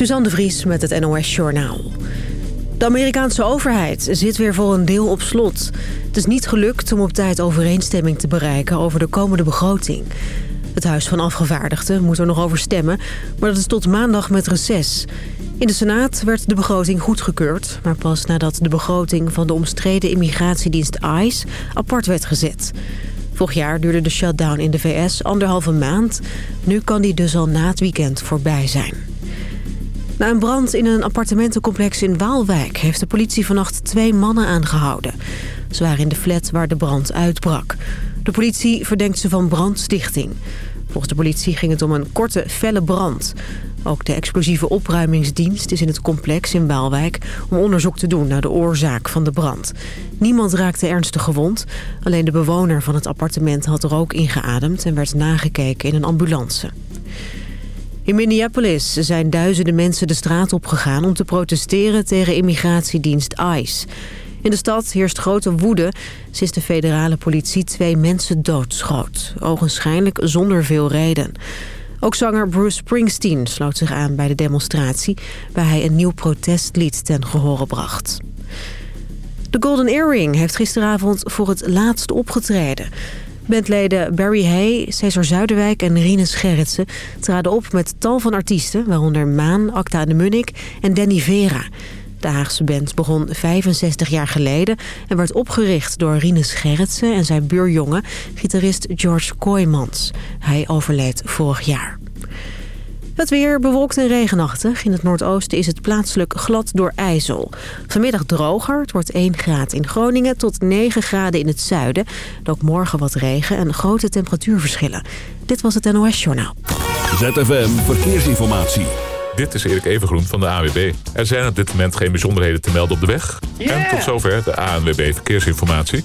Suzanne de Vries met het NOS Journaal. De Amerikaanse overheid zit weer voor een deel op slot. Het is niet gelukt om op tijd overeenstemming te bereiken over de komende begroting. Het Huis van Afgevaardigden moet er nog over stemmen, maar dat is tot maandag met reces. In de Senaat werd de begroting goedgekeurd, maar pas nadat de begroting van de omstreden immigratiedienst ICE apart werd gezet. Vorig jaar duurde de shutdown in de VS anderhalve maand. Nu kan die dus al na het weekend voorbij zijn. Na een brand in een appartementencomplex in Waalwijk... heeft de politie vannacht twee mannen aangehouden. Ze waren in de flat waar de brand uitbrak. De politie verdenkt ze van brandstichting. Volgens de politie ging het om een korte, felle brand. Ook de explosieve opruimingsdienst is in het complex in Waalwijk... om onderzoek te doen naar de oorzaak van de brand. Niemand raakte ernstig gewond. Alleen de bewoner van het appartement had er ook ingeademd... en werd nagekeken in een ambulance. In Minneapolis zijn duizenden mensen de straat opgegaan om te protesteren tegen immigratiedienst ICE. In de stad heerst grote woede sinds de federale politie twee mensen doodschoot. Ogenschijnlijk zonder veel reden. Ook zanger Bruce Springsteen sloot zich aan bij de demonstratie... waar hij een nieuw protestlied ten gehore bracht. De Golden Earring heeft gisteravond voor het laatst opgetreden. Bandleden Barry Hay, Cesar Zuiderwijk en Rinus Gerritsen traden op met tal van artiesten... waaronder Maan, Acta de Munnik en Danny Vera. De Haagse band begon 65 jaar geleden en werd opgericht door Rinus Gerritsen en zijn buurjongen, gitarist George Kooijmans. Hij overleed vorig jaar. Het weer bewolkt en regenachtig. In het noordoosten is het plaatselijk glad door ijzel. Vanmiddag droger. Het wordt 1 graad in Groningen tot 9 graden in het zuiden. En ook morgen wat regen en grote temperatuurverschillen. Dit was het NOS Journaal. ZFM Verkeersinformatie. Dit is Erik Evengroen van de AWB. Er zijn op dit moment geen bijzonderheden te melden op de weg. En tot zover de ANWB Verkeersinformatie.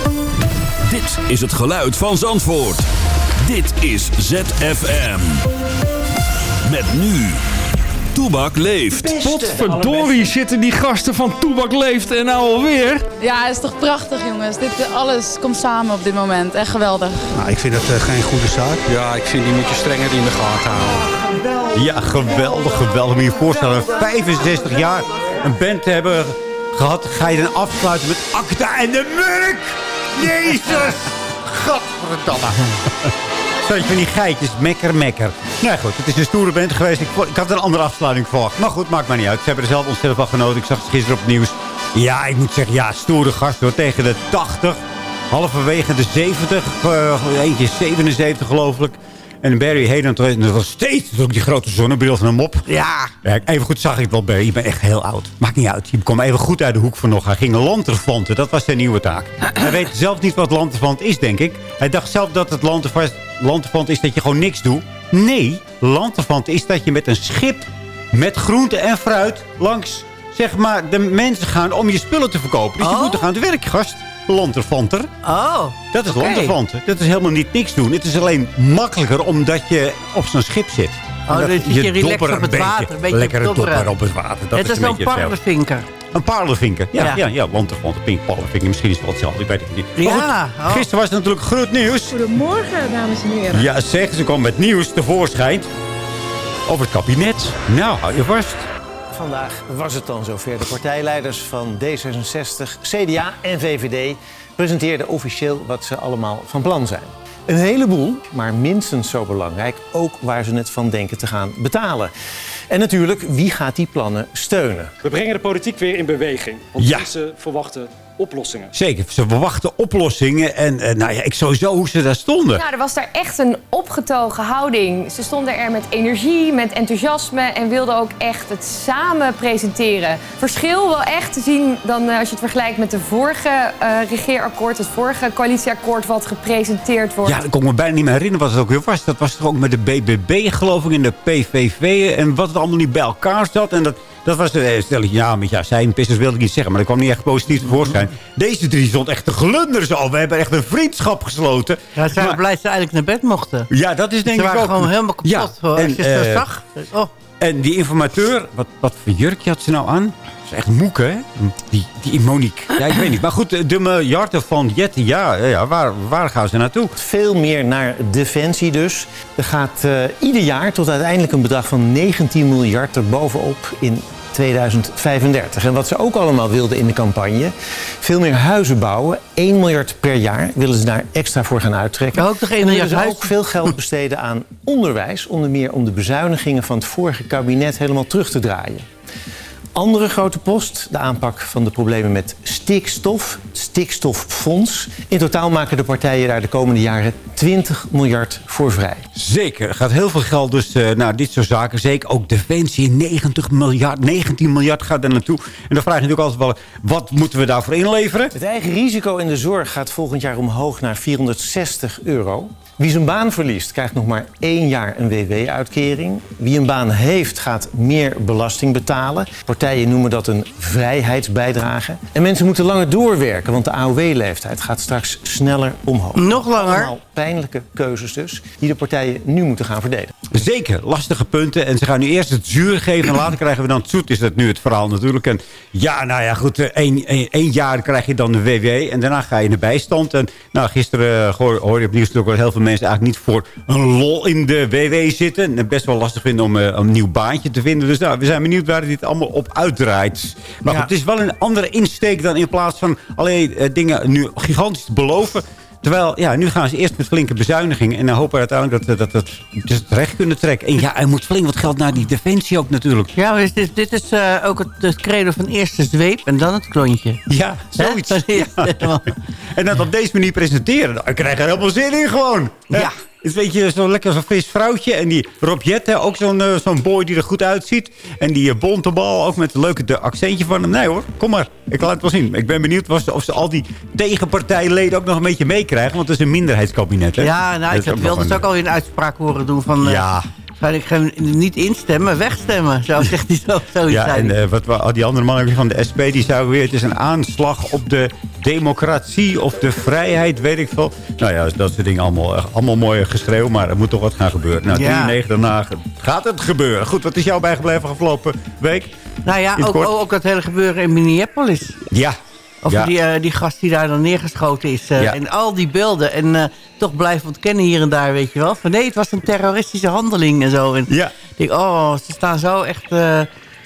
Dit is het geluid van Zandvoort. Dit is ZFM. Met nu. Toebak leeft. Potverdorie zitten die gasten van Toebak Leeft en nou alweer. Ja, het is toch prachtig jongens. Dit, alles komt samen op dit moment. Echt geweldig. Nou, ik vind dat uh, geen goede zaak. Ja, ik vind die moet je strenger in de gaten houden. Ja, geweldig, geweldig. Moet je je voorstellen, 65 jaar een band te hebben gehad. Ga je dan afsluiten met Acta en de Murk? Jezus! Godverdamme. Zo'n van die geitjes, mekker, mekker. Nou goed, het is een stoere band geweest. Ik, ik had een andere afsluiting verwacht. Maar goed, maakt maar niet uit. Ze hebben er zelf ontzettend van genoten. Ik zag het gisteren op het nieuws. Ja, ik moet zeggen, ja, stoere gast hoor. Tegen de 80. Halverwege de 70. Uh, eentje 77 geloof ik. En Barry Hayden, dat was steeds ook die grote zonnebril van hem op. Ja. Even goed zag ik wel, Barry. Je bent echt heel oud. Maakt niet uit. Je kwam even goed uit de hoek van nog. Hij ging lanterfanten. Dat was zijn nieuwe taak. Hij weet zelf niet wat lanterfant is, denk ik. Hij dacht zelf dat het lanterfant is dat je gewoon niks doet. Nee, lanterfant is dat je met een schip met groente en fruit langs zeg maar, de mensen gaan om je spullen te verkopen. Dus je moet er gaan het werk, gast lanterfanter. Oh, Dat is okay. lanterfanter. Dat is helemaal niet niks doen. Het is alleen makkelijker omdat je op zo'n schip zit. Oh, dat je, je relaxed op het water. Een beetje lekkere dopper op het water. Dat het is, is een parlevinker. Een parlevinker. Ja, ja. ja, ja lanterfanter, pink parlevinker. Misschien is het wel hetzelfde. Ik weet het niet. Ja, oh. Gisteren was het natuurlijk groot nieuws. Goedemorgen, dames en heren. Ja, zeg, ze kwam met nieuws tevoorschijn. Over het kabinet. Nou, hou je vast. Vandaag was het dan zover. De partijleiders van D66, CDA en VVD presenteerden officieel wat ze allemaal van plan zijn. Een heleboel, maar minstens zo belangrijk, ook waar ze het van denken te gaan betalen. En natuurlijk, wie gaat die plannen steunen? We brengen de politiek weer in beweging. Want Ja. mensen verwachten oplossingen. Zeker, ze verwachten oplossingen. En uh, nou ja, ik sowieso hoe ze daar stonden. Nou, er was daar echt een opgetogen houding. Ze stonden er met energie, met enthousiasme... en wilden ook echt het samen presenteren. Verschil wel echt te zien dan uh, als je het vergelijkt met de vorige uh, regeerakkoord... het vorige coalitieakkoord wat gepresenteerd wordt. Ja, ik kon me bijna niet meer herinneren wat het ook weer was. Dat was toch ook met de BBB, geloof ik, en de PVV... en wat het allemaal niet bij elkaar zat. En dat dat was de eh, stelling. Ja, met ja, zijn pissers wilde ik niet zeggen. Maar dat kwam niet echt positief tevoorschijn. Deze drie stond echt te glunderen zo. We hebben echt een vriendschap gesloten. Ja, ze zijn blij dat ze eigenlijk naar bed mochten. Ja, dat is denk ik ook. Ze waren gewoon helemaal kapot. Ja, hoor, en, als je het uh, zag. Oh. En die informateur, wat, wat voor jurkje had ze nou aan? Dat is echt moek, hè? Die, die Monique. Ja, ik weet niet. Maar goed, de miljarden van Jet, ja, ja waar, waar gaan ze naartoe? Veel meer naar defensie dus. Er gaat uh, ieder jaar tot uiteindelijk een bedrag van 19 miljard erbovenop in 2035. En wat ze ook allemaal wilden in de campagne... veel meer huizen bouwen. 1 miljard per jaar willen ze daar extra voor gaan uittrekken. Ook nog 1 miljard ze ook veel geld besteden aan onderwijs. Onder meer om de bezuinigingen van het vorige kabinet helemaal terug te draaien. Andere grote post, de aanpak van de problemen met stikstof, het stikstoffonds. In totaal maken de partijen daar de komende jaren 20 miljard voor vrij. Zeker, er gaat heel veel geld dus uh, naar dit soort zaken. Zeker ook Defensie, 90 miljard, 19 miljard gaat er naartoe. En dan vraag je natuurlijk altijd wel, wat moeten we daarvoor inleveren? Het eigen risico in de zorg gaat volgend jaar omhoog naar 460 euro. Wie zijn baan verliest, krijgt nog maar één jaar een WW-uitkering. Wie een baan heeft, gaat meer belasting betalen. Partijen noemen dat een vrijheidsbijdrage. En mensen moeten langer doorwerken, want de AOW-leeftijd gaat straks sneller omhoog. Nog langer? Allemaal pijnlijke keuzes dus, die de partijen nu moeten gaan verdedigen. Zeker, lastige punten. En ze gaan nu eerst het zuur geven en later krijgen we dan het zoet, is dat nu het verhaal natuurlijk. En ja, nou ja, goed, één, één, één jaar krijg je dan de WW en daarna ga je in de bijstand. En nou, gisteren hoorde je op nieuws natuurlijk heel veel mensen eigenlijk niet voor een lol in de WW zitten. En best wel lastig vinden om uh, een nieuw baantje te vinden. Dus nou, we zijn benieuwd waar dit allemaal op uitdraait. Maar goed, het is wel een andere insteek dan in plaats van alleen uh, dingen nu gigantisch te beloven. Terwijl, ja, nu gaan ze eerst met flinke bezuinigingen. En dan hopen we uiteindelijk dat, dat, dat, dat ze het recht kunnen trekken. En ja, er moet flink wat geld naar die defensie ook natuurlijk. Ja, maar dit, dit is uh, ook het, het credo van eerst de zweep en dan het klontje. Ja, zoiets. Ja. en dat op deze manier presenteren. Dan krijg je er helemaal zin in gewoon. Ja. Is een beetje zo lekker zo'n fris vrouwtje. En die Rob Jette, ook zo'n uh, zo'n boy die er goed uitziet. En die uh, Bontebal, ook met een leuke de accentje van hem. Nee hoor, kom maar. Ik laat het wel zien. Ik ben benieuwd of ze, of ze al die tegenpartijleden ook nog een beetje meekrijgen. Want het is een minderheidskabinet. Hè? Ja, nou, ik wilde dus ook alweer een uitspraak horen doen van... Uh, ja. Ga ik hem niet instemmen, wegstemmen. Zo zegt hij zo. Zoiets ja, en uh, wat al die andere mannen van de SP, die zouden weer... het is een aanslag op de democratie of de vrijheid, weet ik veel. Nou ja, dat soort dingen allemaal, allemaal mooi geschreeuw, maar er moet toch wat gaan gebeuren. Nou, 93 daarna gaat het gebeuren. Goed, wat is jou bijgebleven afgelopen week? Nou ja, ook, ook dat hele gebeuren in Minneapolis. Ja, of ja. die, uh, die gast die daar dan neergeschoten is. Uh, ja. En al die beelden. En uh, toch blijven ontkennen hier en daar, weet je wel. Van nee, het was een terroristische handeling en zo. En ja. ik denk, oh, ze staan zo echt...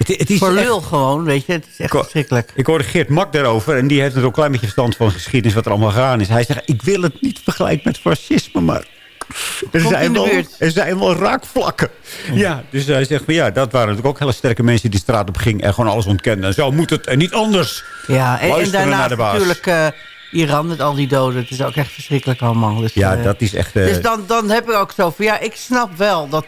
het, het is voor lul echt... gewoon, weet je. Het is echt ik, verschrikkelijk. Ik hoorde Geert Mak daarover. En die heeft er ook een klein beetje verstand van geschiedenis. Wat er allemaal gegaan is. Hij zegt, ik wil het niet vergelijken met fascisme, maar... Er zijn, wel, er zijn wel raakvlakken. Ja. ja, dus hij zegt van ja, dat waren natuurlijk ook hele sterke mensen die de straat op gingen en gewoon alles ontkenden. En zo moet het en niet anders. Ja, en, en daarna natuurlijk uh, Iran met al die doden. Het is ook echt verschrikkelijk allemaal. Dus, ja, uh, dat is echt... Uh, dus dan, dan heb ik ook zo van ja, ik snap wel dat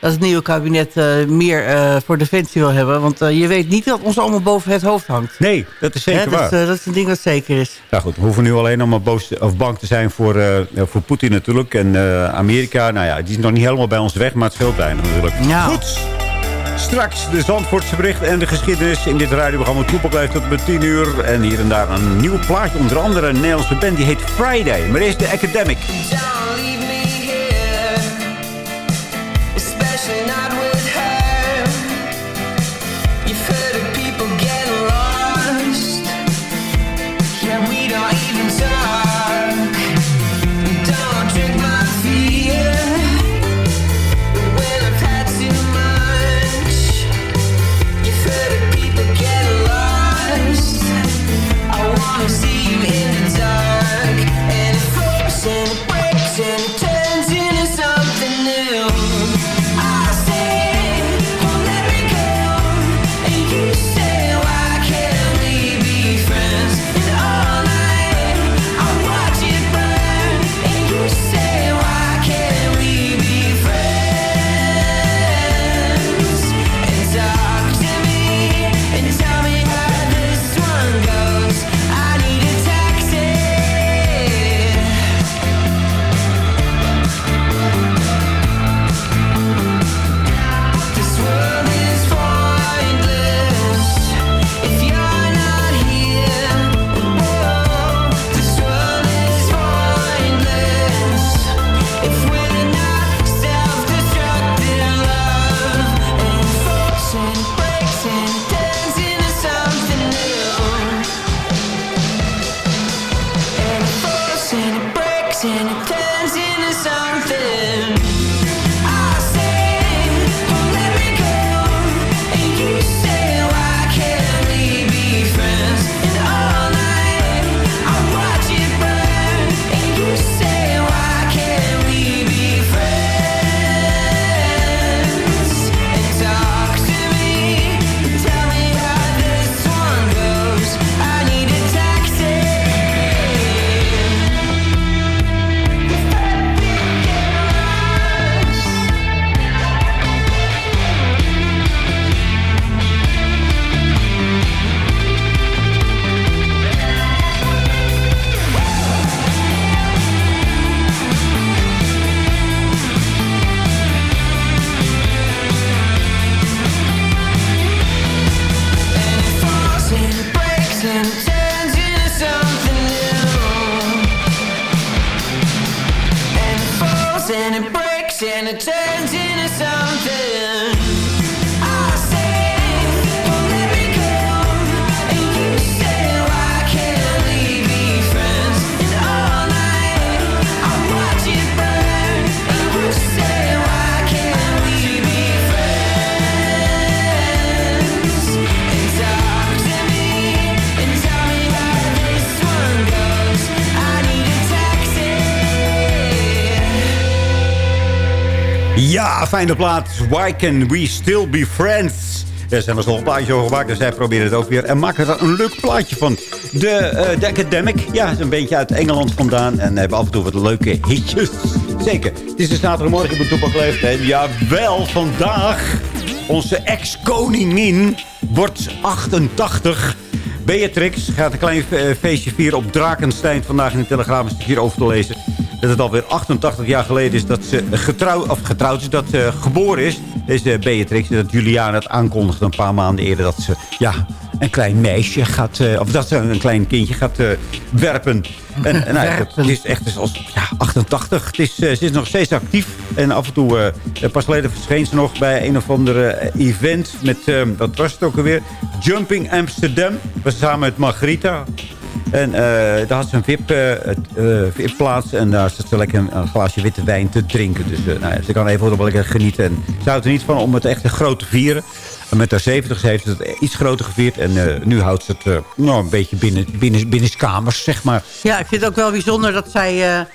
dat het nieuwe kabinet uh, meer uh, voor defensie wil hebben. Want uh, je weet niet dat ons allemaal boven het hoofd hangt. Nee, dat is zeker Hè, waar. Dus, dat is een ding dat zeker is. Nou goed, we hoeven nu alleen allemaal boos of bang te zijn voor, voor Poetin natuurlijk. En Amerika, nou ja, die is nog niet helemaal bij ons weg, maar het scheelt bijna natuurlijk. Nou. Goed. Straks de Zandvoortse bericht en de geschiedenis in dit radioprogramma Toepak blijft tot met 10 uur. En hier en daar een nieuw plaatje, onder andere een Nederlandse band, die heet Friday. Maar eerst de Academic. in and it turns into something. Ja, fijne plaat. Why can we still be friends? Er zijn er nog een plaatje over gemaakt. Dus zij proberen het ook weer. En maken er een leuk plaatje van. De, eh de Academic. Ja, is een beetje uit Engeland vandaan. En hebben af en toe wat leuke hitjes. Zeker. Het is de zaterdagmorgen op de Toepak Leeft. En jawel, vandaag. Onze ex-koningin wordt 88. Beatrix gaat een klein eh, feestje vieren op Drakenstein. Vandaag in de Telegraaf is hier over te lezen. Dat het alweer 88 jaar geleden is dat ze getrouw, of getrouwd is. Dat ze geboren is. Deze Beatrix. Dat Juliana het aankondigde een paar maanden eerder. Dat ze ja, een klein meisje gaat... eh, of dat ze een klein kindje gaat eh, werpen. En, en nou, ja, het is echt dus als, ja, 88. Het is, eh, ze is nog steeds actief. En af en toe, eh, pas geleden verscheen ze nog bij een of andere eh, event. Met, eh, wat was het ook alweer? Jumping Amsterdam. Was ze samen met Margarita. En eh, daar had ze een VIP, eh, eh, VIP-plaats. En daar zat ze lekker een, een glaasje witte wijn te drinken. Dus nou ze kan even wel lekker genieten. En ze houdt er niet van om het echt groot te vieren. En met haar 70 heeft ze het iets groter gevierd. En nu houdt ze het nou, een beetje binnen, binnen, binnenskamers, zeg maar. Ja, ik vind het ook wel bijzonder dat zij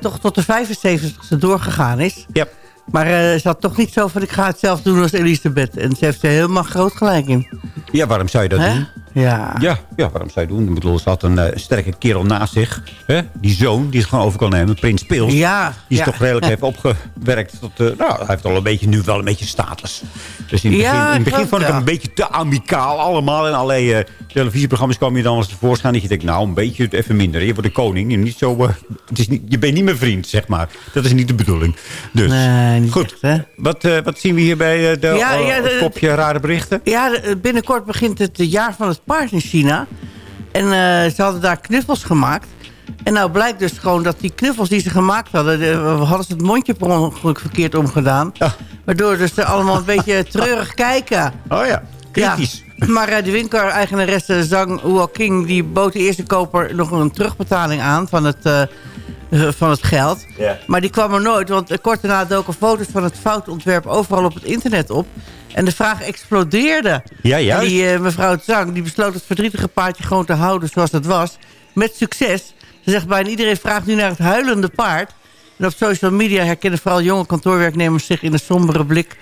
toch tot de 75ste doorgegaan is. Ja. Maar ze had toch niet zo van, ik ga het zelf doen als Elisabeth. En ze heeft er helemaal groot gelijk in. Ja, waarom zou je dat doen? Ja. Ja, ja, waarom zou je doen? Ik bedoel, ze had een eh, sterke kerel naast zich. Hè? Die zoon, die het gewoon over kan nemen. Prins Pils. Ja, Die is ja. toch redelijk heeft opgewerkt. Tot, eh, nou, hij heeft al een beetje, nu wel een beetje status. Dus in het begin, in het begin vond ik hem een beetje te amicaal allemaal. En allerlei eh, televisieprogramma's kwam je dan eens tevoorschijn. Dat je denkt, nou, een beetje even minder. Je wordt de koning. Je, niet zo, het is niet, je bent niet mijn vriend, zeg maar. Dat is niet de bedoeling. Dus, Nee, niet goed. echt, hè? Wat, wat zien we hier bij eh, de, het kopje rare berichten? Ja, binnenkort begint het jaar van het paard in China. En eh, ze hadden daar knuffels gemaakt. En nou blijkt dus gewoon dat die knuffels die ze gemaakt hadden... de- hadden ze het mondje per ongeluk verkeerd omgedaan. Waardoor dus ze allemaal een beetje treurig kijken. Oh ja, kritisch. Ja. Maar eh, de winkeleigenaresse Zhang Huaking... die bood de eerste koper nog een terugbetaling aan van het, eh, eh, van het geld. Ja. Maar die kwam er nooit, want eh, kort daarna doken foto's van het foutontwerp overal op het internet op. En de vraag explodeerde. Ja. En die eh, mevrouw Zhang die besloot het verdrietige paardje gewoon te houden zoals het was. Met succes. Ze zegt bijna iedereen vraagt nu naar het huilende paard. En op social media herkennen vooral jonge kantoorwerknemers zich in een sombere blik...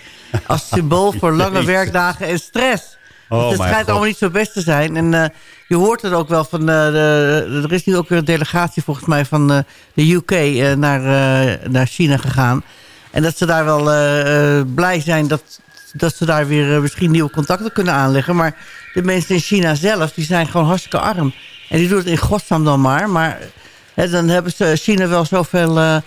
als symbool voor lange werkdagen en stress. Oh Want het schijnt God. allemaal niet zo best te zijn. En eh, je hoort het ook wel van... eh, de, er is nu ook weer een delegatie volgens mij van eh, de UK naar, naar China gegaan. En dat ze daar wel blij zijn dat, dat ze daar weer misschien nieuwe contacten kunnen aanleggen. Maar de mensen in China zelf, die zijn gewoon hartstikke arm. En die doen het in godsnaam dan maar. Maar hè, dan hebben ze China wel zoveel...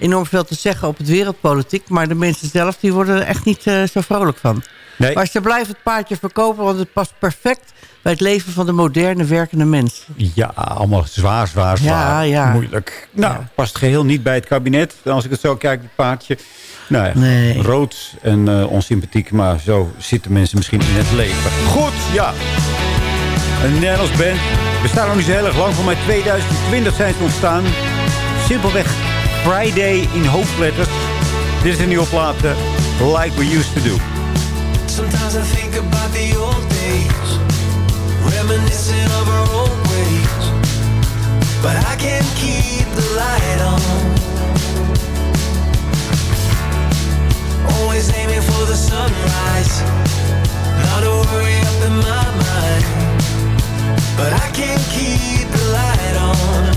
enorm veel te zeggen op het wereldpolitiek. Maar de mensen zelf die worden er echt niet eh, zo vrolijk van. Nee. Maar ze blijven het paardje verkopen, want het past perfect bij het leven van de moderne werkende mens. Ja, allemaal zwaar, zwaar, zwaar. Ja, ja. Moeilijk. Nou, past geheel niet bij het kabinet. Als ik het zo kijk, het paardje. Nou ja, Nee. rood en eh, onsympathiek. Maar zo zitten mensen misschien in het leven. Goed, ja. Een Nederlands band. We staan nog niet zo heel erg lang. Voor mij 2020 zijn ze ontstaan. Simpelweg Friday in hoofdletters. Dit is een nieuwe plaat. eh, like we used to do. Sometimes I think about the old days, reminiscing of our old ways. But I can't keep the light on. Always aiming for the sunrise, not a worry up in my mind. But I can't keep the light on.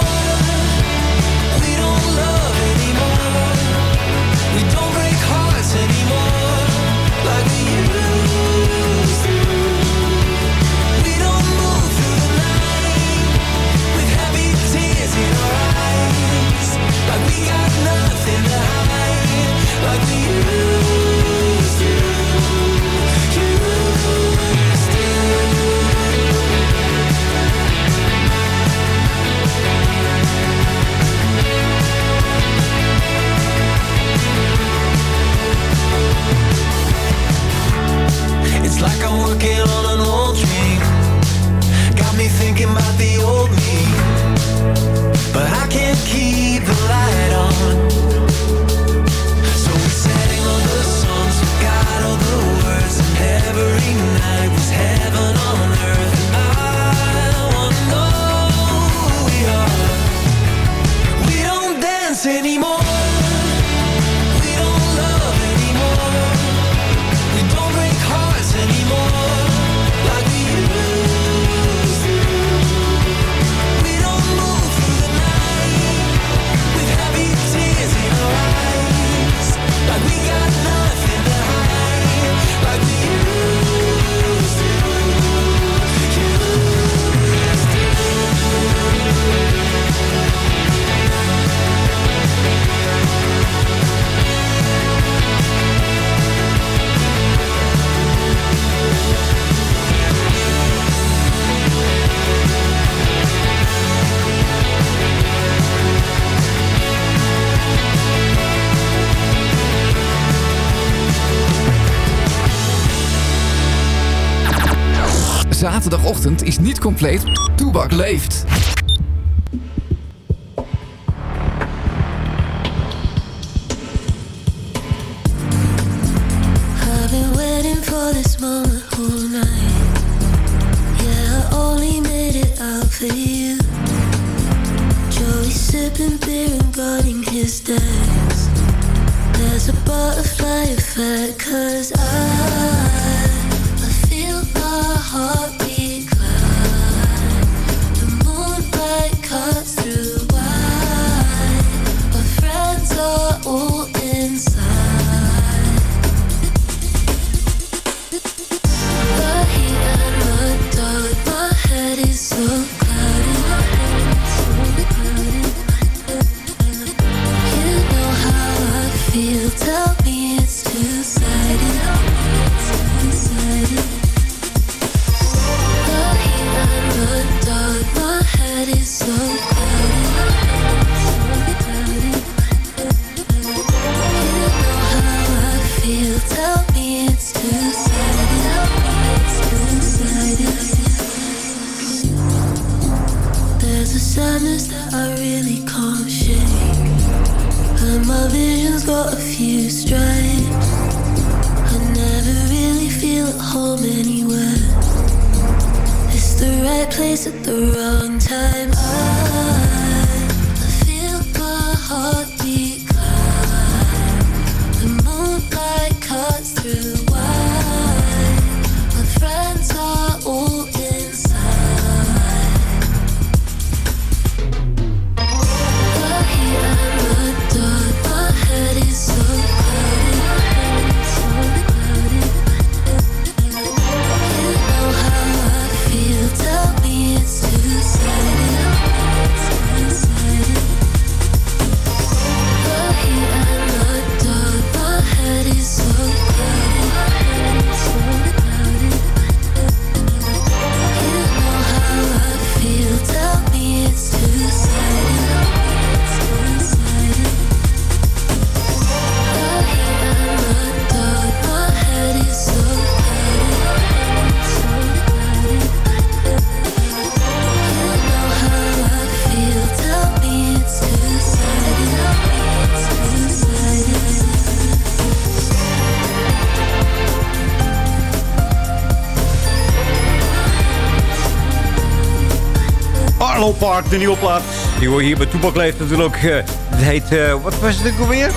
compleet. Toebak leeft. Park, de nieuwe plaat. Die hoor hier bij Toepak leeft natuurlijk. eh, het heet, eh, wat was het ook alweer?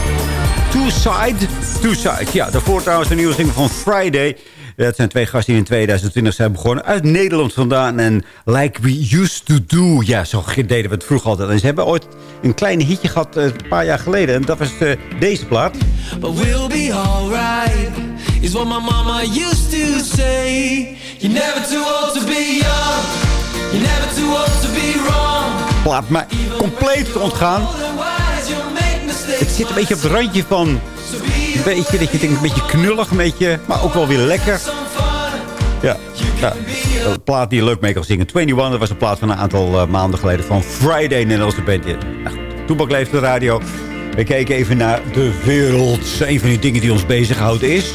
Two Side. Two Side, ja. Daarvoor trouwens de nieuwe single van Friday. Dat zijn twee gasten die in 2020 zijn begonnen. Uit Nederland vandaan. En Like We Used To Do. Ja, zo deden we het vroeger altijd. En ze hebben ooit een klein hitje gehad eh, een paar jaar geleden. En dat was deze plaat. But we'll be alright, is what my mama used to say. You're never too old to be young, you're never too old to be wrong. Plaat mij compleet ontgaan. Het zit een beetje op het randje van... Een beetje, dat je denkt, een beetje knullig, een beetje, maar ook wel weer lekker. Ja, ja. Een plaat die je leuk mee kan zingen. 21, dat was een plaat van een aantal eh, maanden geleden van Friday Nederlandse band. Ja, Nou, goed, Toebak leeft de radio. We kijken even naar de wereld. Een van die dingen die ons bezighoudt is...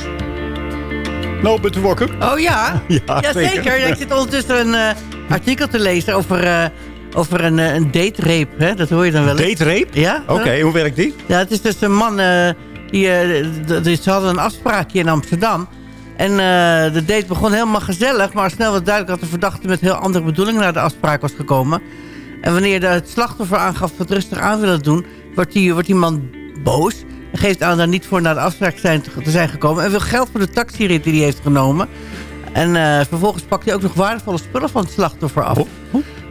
Nou, bent u wakker? Oh ja? Ja, zeker. zeker. Ik zit ondertussen een eh, artikel te lezen over, eh, over een, eh, een date rape. Hè? Dat hoor je dan wel eens. Date rape? Ja. Oké, hoe werkt die? Ja, het is dus een man... eh, die, ze hadden een afspraakje in Amsterdam. En de date begon helemaal gezellig, maar snel was duidelijk dat de verdachte met heel andere bedoelingen naar de afspraak was gekomen. En wanneer de, het slachtoffer aangaf wat rustig aan willen doen, wordt die, wordt die man boos. En geeft aan daar niet voor naar de afspraak zijn, te zijn gekomen. En wil geld voor de taxirit die hij heeft genomen. En eh, vervolgens pakt hij ook nog waardevolle spullen van het slachtoffer af.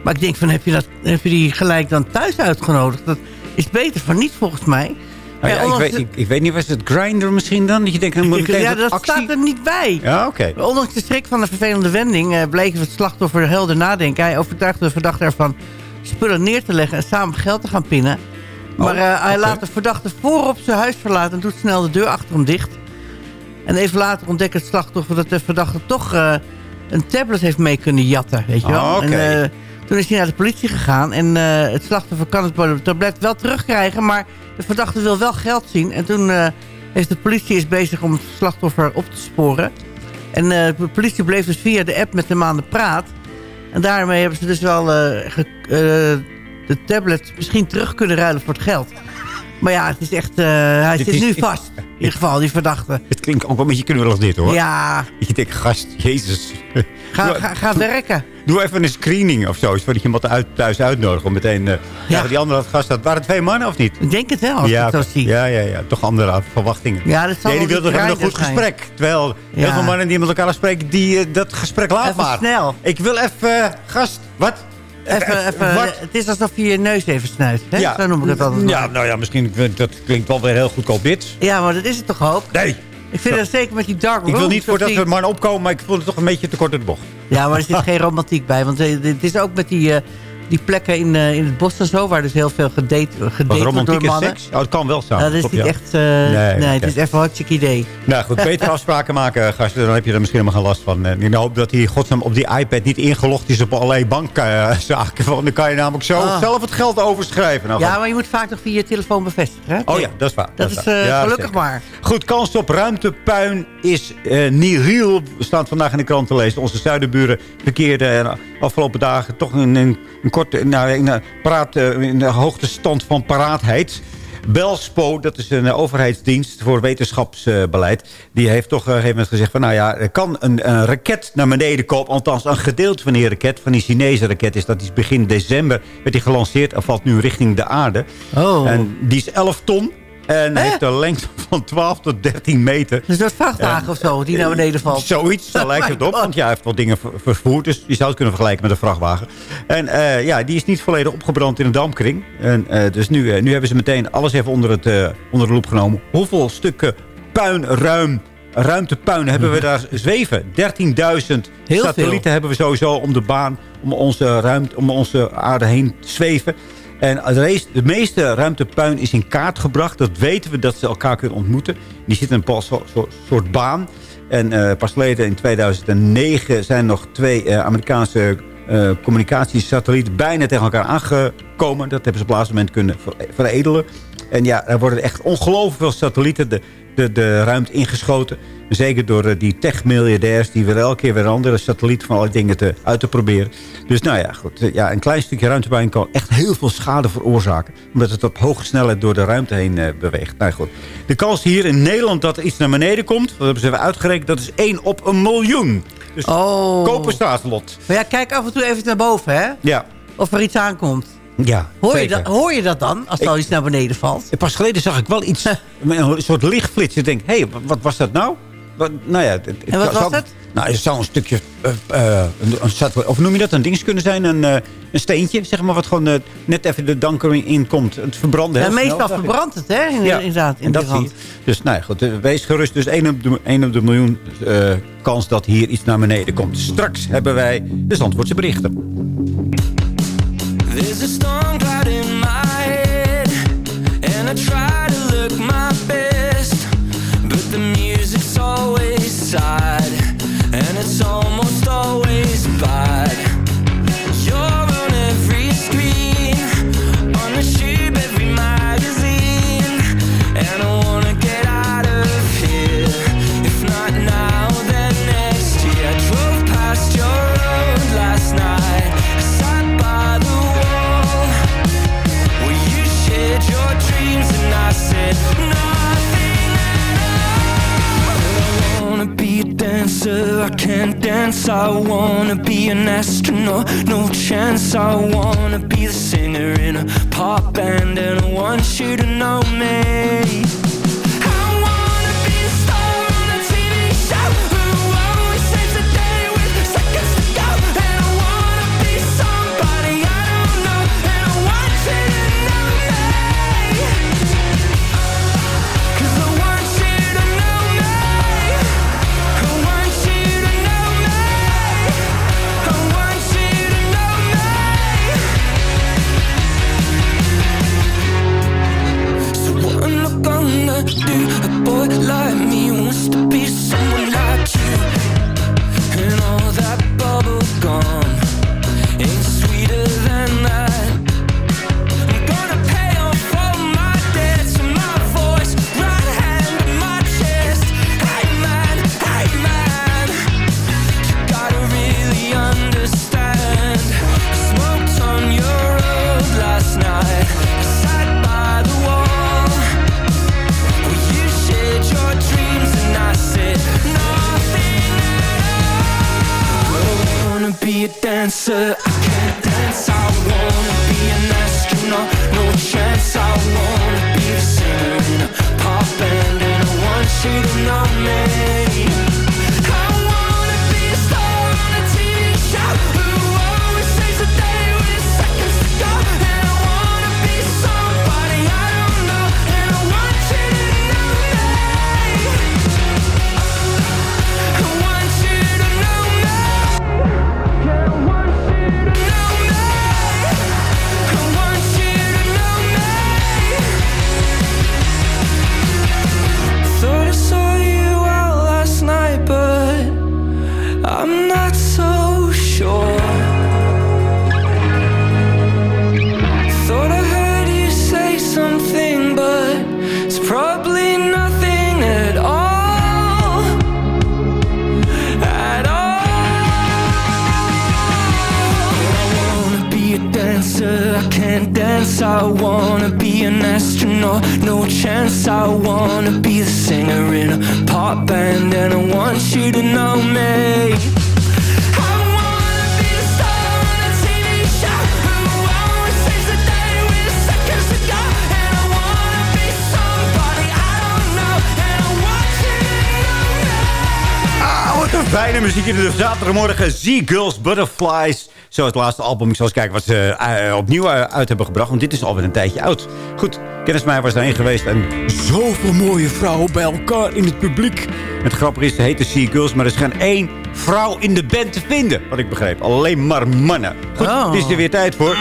Maar ik denk van, heb je, dat, heb je die gelijk dan thuis uitgenodigd? Dat is beter van niet volgens mij. Nou ja, ik, weet, ik, ik weet niet, was het Grinder misschien dan? Dat je denkt, dan moet ik ja, dat actie... staat er niet bij. Ja, oké. Ondanks de schrik van de vervelende wending eh, bleek het slachtoffer helder nadenken. Hij overtuigde de verdachte ervan spullen neer te leggen en samen geld te gaan pinnen. Maar eh, hij laat de verdachte voorop zijn huis verlaten en doet snel de deur achter hem dicht. En even later ontdekt het slachtoffer dat de verdachte toch eh, een tablet heeft mee kunnen jatten. Weet je wel? Oh. En, eh, toen is hij naar de politie gegaan en eh, het slachtoffer kan het tablet wel terugkrijgen, maar de verdachte wil wel geld zien. En toen heeft de politie is bezig om het slachtoffer op te sporen. En de politie bleef dus via de app met hem aan de praat. En daarmee hebben ze dus wel de tablet misschien terug kunnen ruilen voor het geld. Maar ja, het is echt, eh, hij Dit zit is- nu vast. In ieder geval, die verdachte. Het klinkt ook wel een beetje knullig dit hoor. Ja, Je denkt, gast, jezus. ga, ga, ga werken. Doe even een screening of zo. Voordat je iemand uit, thuis uitnodigt. Om meteen... eh ja. Die andere gast, dat waren twee mannen of niet? Ik denk het wel, als ja, ik het zo zie. Ja, ja, ja. Toch andere verwachtingen. Ja, dat zal Nee, die wilde een goed zijn. gesprek. Terwijl heel veel mannen die met elkaar spreken, die eh, dat gesprek laat Even maar. snel. Ik wil even... gast, wat? Even, even, Wat? het is alsof je je neus even snuit. Hè? Zo noem ik het altijd. Ja, nou ja, misschien eh, dat klinkt wel weer heel goedkoop dit. ja, maar dat is het toch ook? Nee. Ik vind dat zeker met die dark Ik wil niet voor dat we maar opkomen, maar ik voel het toch een beetje te kort in de bocht. Ja, maar er zit geen romantiek bij. Want eh, het is ook met die, eh, die plekken in, eh, in het bos en zo... waar dus heel veel gedate, gedate wordt door mannen. seks? Oh, het kan wel samen. Nou, dat is niet ja. echt... eh, nee, het is even een hartstikke idee. Nou goed, beter afspraken maken, gasten. Dan heb je er misschien helemaal geen last van. En ik hoop dat hij godsnaam op die iPad niet ingelogd is op allerlei bankzaken. Want dan kan je namelijk zo Ah. zelf het geld overschrijven. Nou, Ja, maar je moet vaak nog via je telefoon bevestigen. Hè? Oh ja, dat is waar. Dat is waar. eh, Ja, gelukkig zeker. maar. Goed, kans op ruimtepuin is eh nihil. Staat vandaag in de krant te lezen. Onze zuidenburen verkeerden eh, afgelopen dagen toch in een, een korte, nou, in, een paraat, eh, in de hoogtestand van paraatheid. Belspo, dat is een eh, overheidsdienst voor wetenschapsbeleid. die heeft toch op een gegeven moment gezegd van... nou ja, er kan een, een raket naar beneden komen. Althans, een gedeelte van die raket, van die Chinese raket... is dat die is begin december werd die gelanceerd... en valt nu richting de aarde. Oh. En die is 11 ton. En heeft een lengte van 12 tot 13 meter. Dus dat vrachtwagen of zo, die naar beneden valt. Zoiets, daar lijkt het op. Want ja, hij heeft wat dingen ver- vervoerd. Dus je zou het kunnen vergelijken met een vrachtwagen. En eh, ja, die is niet volledig opgebrand in een dampkring. En, eh, dus nu, eh, nu hebben ze meteen alles even onder, het, onder de loep genomen. Hoeveel stukken puin, ruim, ruimtepuin hebben we daar zweven? 13.000 Heel satellieten veel. hebben we sowieso om de baan, om onze, ruimte, om onze aarde heen te zweven. En de, meeste ruimtepuin is in kaart gebracht. Dat weten we dat ze elkaar kunnen ontmoeten. Die zitten in een soort baan. En eh, pas in 2009 zijn nog twee eh, Amerikaanse eh, communicatiesatellieten bijna tegen elkaar aangekomen. Dat hebben ze op het laatste moment kunnen ver- veredelen. En ja, er worden echt ongelooflijk veel satellieten de, de, de ruimte ingeschoten. Zeker door eh, die tech-miljardairs die weer elke keer weer een andere satelliet van alle dingen te, uit te proberen. Dus nou ja, goed. Ja, een klein stukje ruimtepuin kan echt heel veel schade veroorzaken. Omdat het op hoge snelheid door de ruimte heen eh, beweegt. Nou goed. De kans hier in Nederland dat er iets naar beneden komt, dat hebben ze even uitgerekend, dat is 1 op een miljoen. Dus Oh. kopen. Maar ja, kijk af en toe even naar boven, hè? Ja. Of er iets aankomt. Ja, Hoor je, dat, hoor je dat dan, als er al iets naar beneden valt? Pas geleden zag ik wel iets, een soort lichtflits. Ik denk, hé, hey, wat, was dat nou? Wat, nou ja, het, het En wat zou- was het? Nou, het zou een stukje, eh, een, of noem je dat, een ding kunnen zijn, een, eh, een steentje, zeg maar, wat gewoon net even de dankering in komt. Het verbranden Ja, meestal snel, verbrandt het, hè? In, Ja, Inderdaad, in en dat zie. Dus nou ja, goed, wees gerust. Dus 1 op de, 1 op de miljoen kans dat hier iets naar beneden komt. Straks hebben wij de Zandvoortse berichten. Sad, and it's almost always bad. Can't dance. I wanna be an astronaut. No chance. I wanna be the singer in a pop band, and I want you to know me. Zaterdagmorgen. Sea Girls Butterflies. Zo het laatste album. Ik zal eens kijken wat ze eh, opnieuw eh, uit hebben gebracht. Want dit is alweer een tijdje oud. Goed, kennis mij was daarheen geweest. En zoveel mooie vrouwen bij elkaar in het publiek. Het grappige is, ze heten Sea Girls. Maar er is geen één vrouw in de band te vinden. Wat ik begreep. Alleen maar mannen. Goed, het is er weer tijd voor.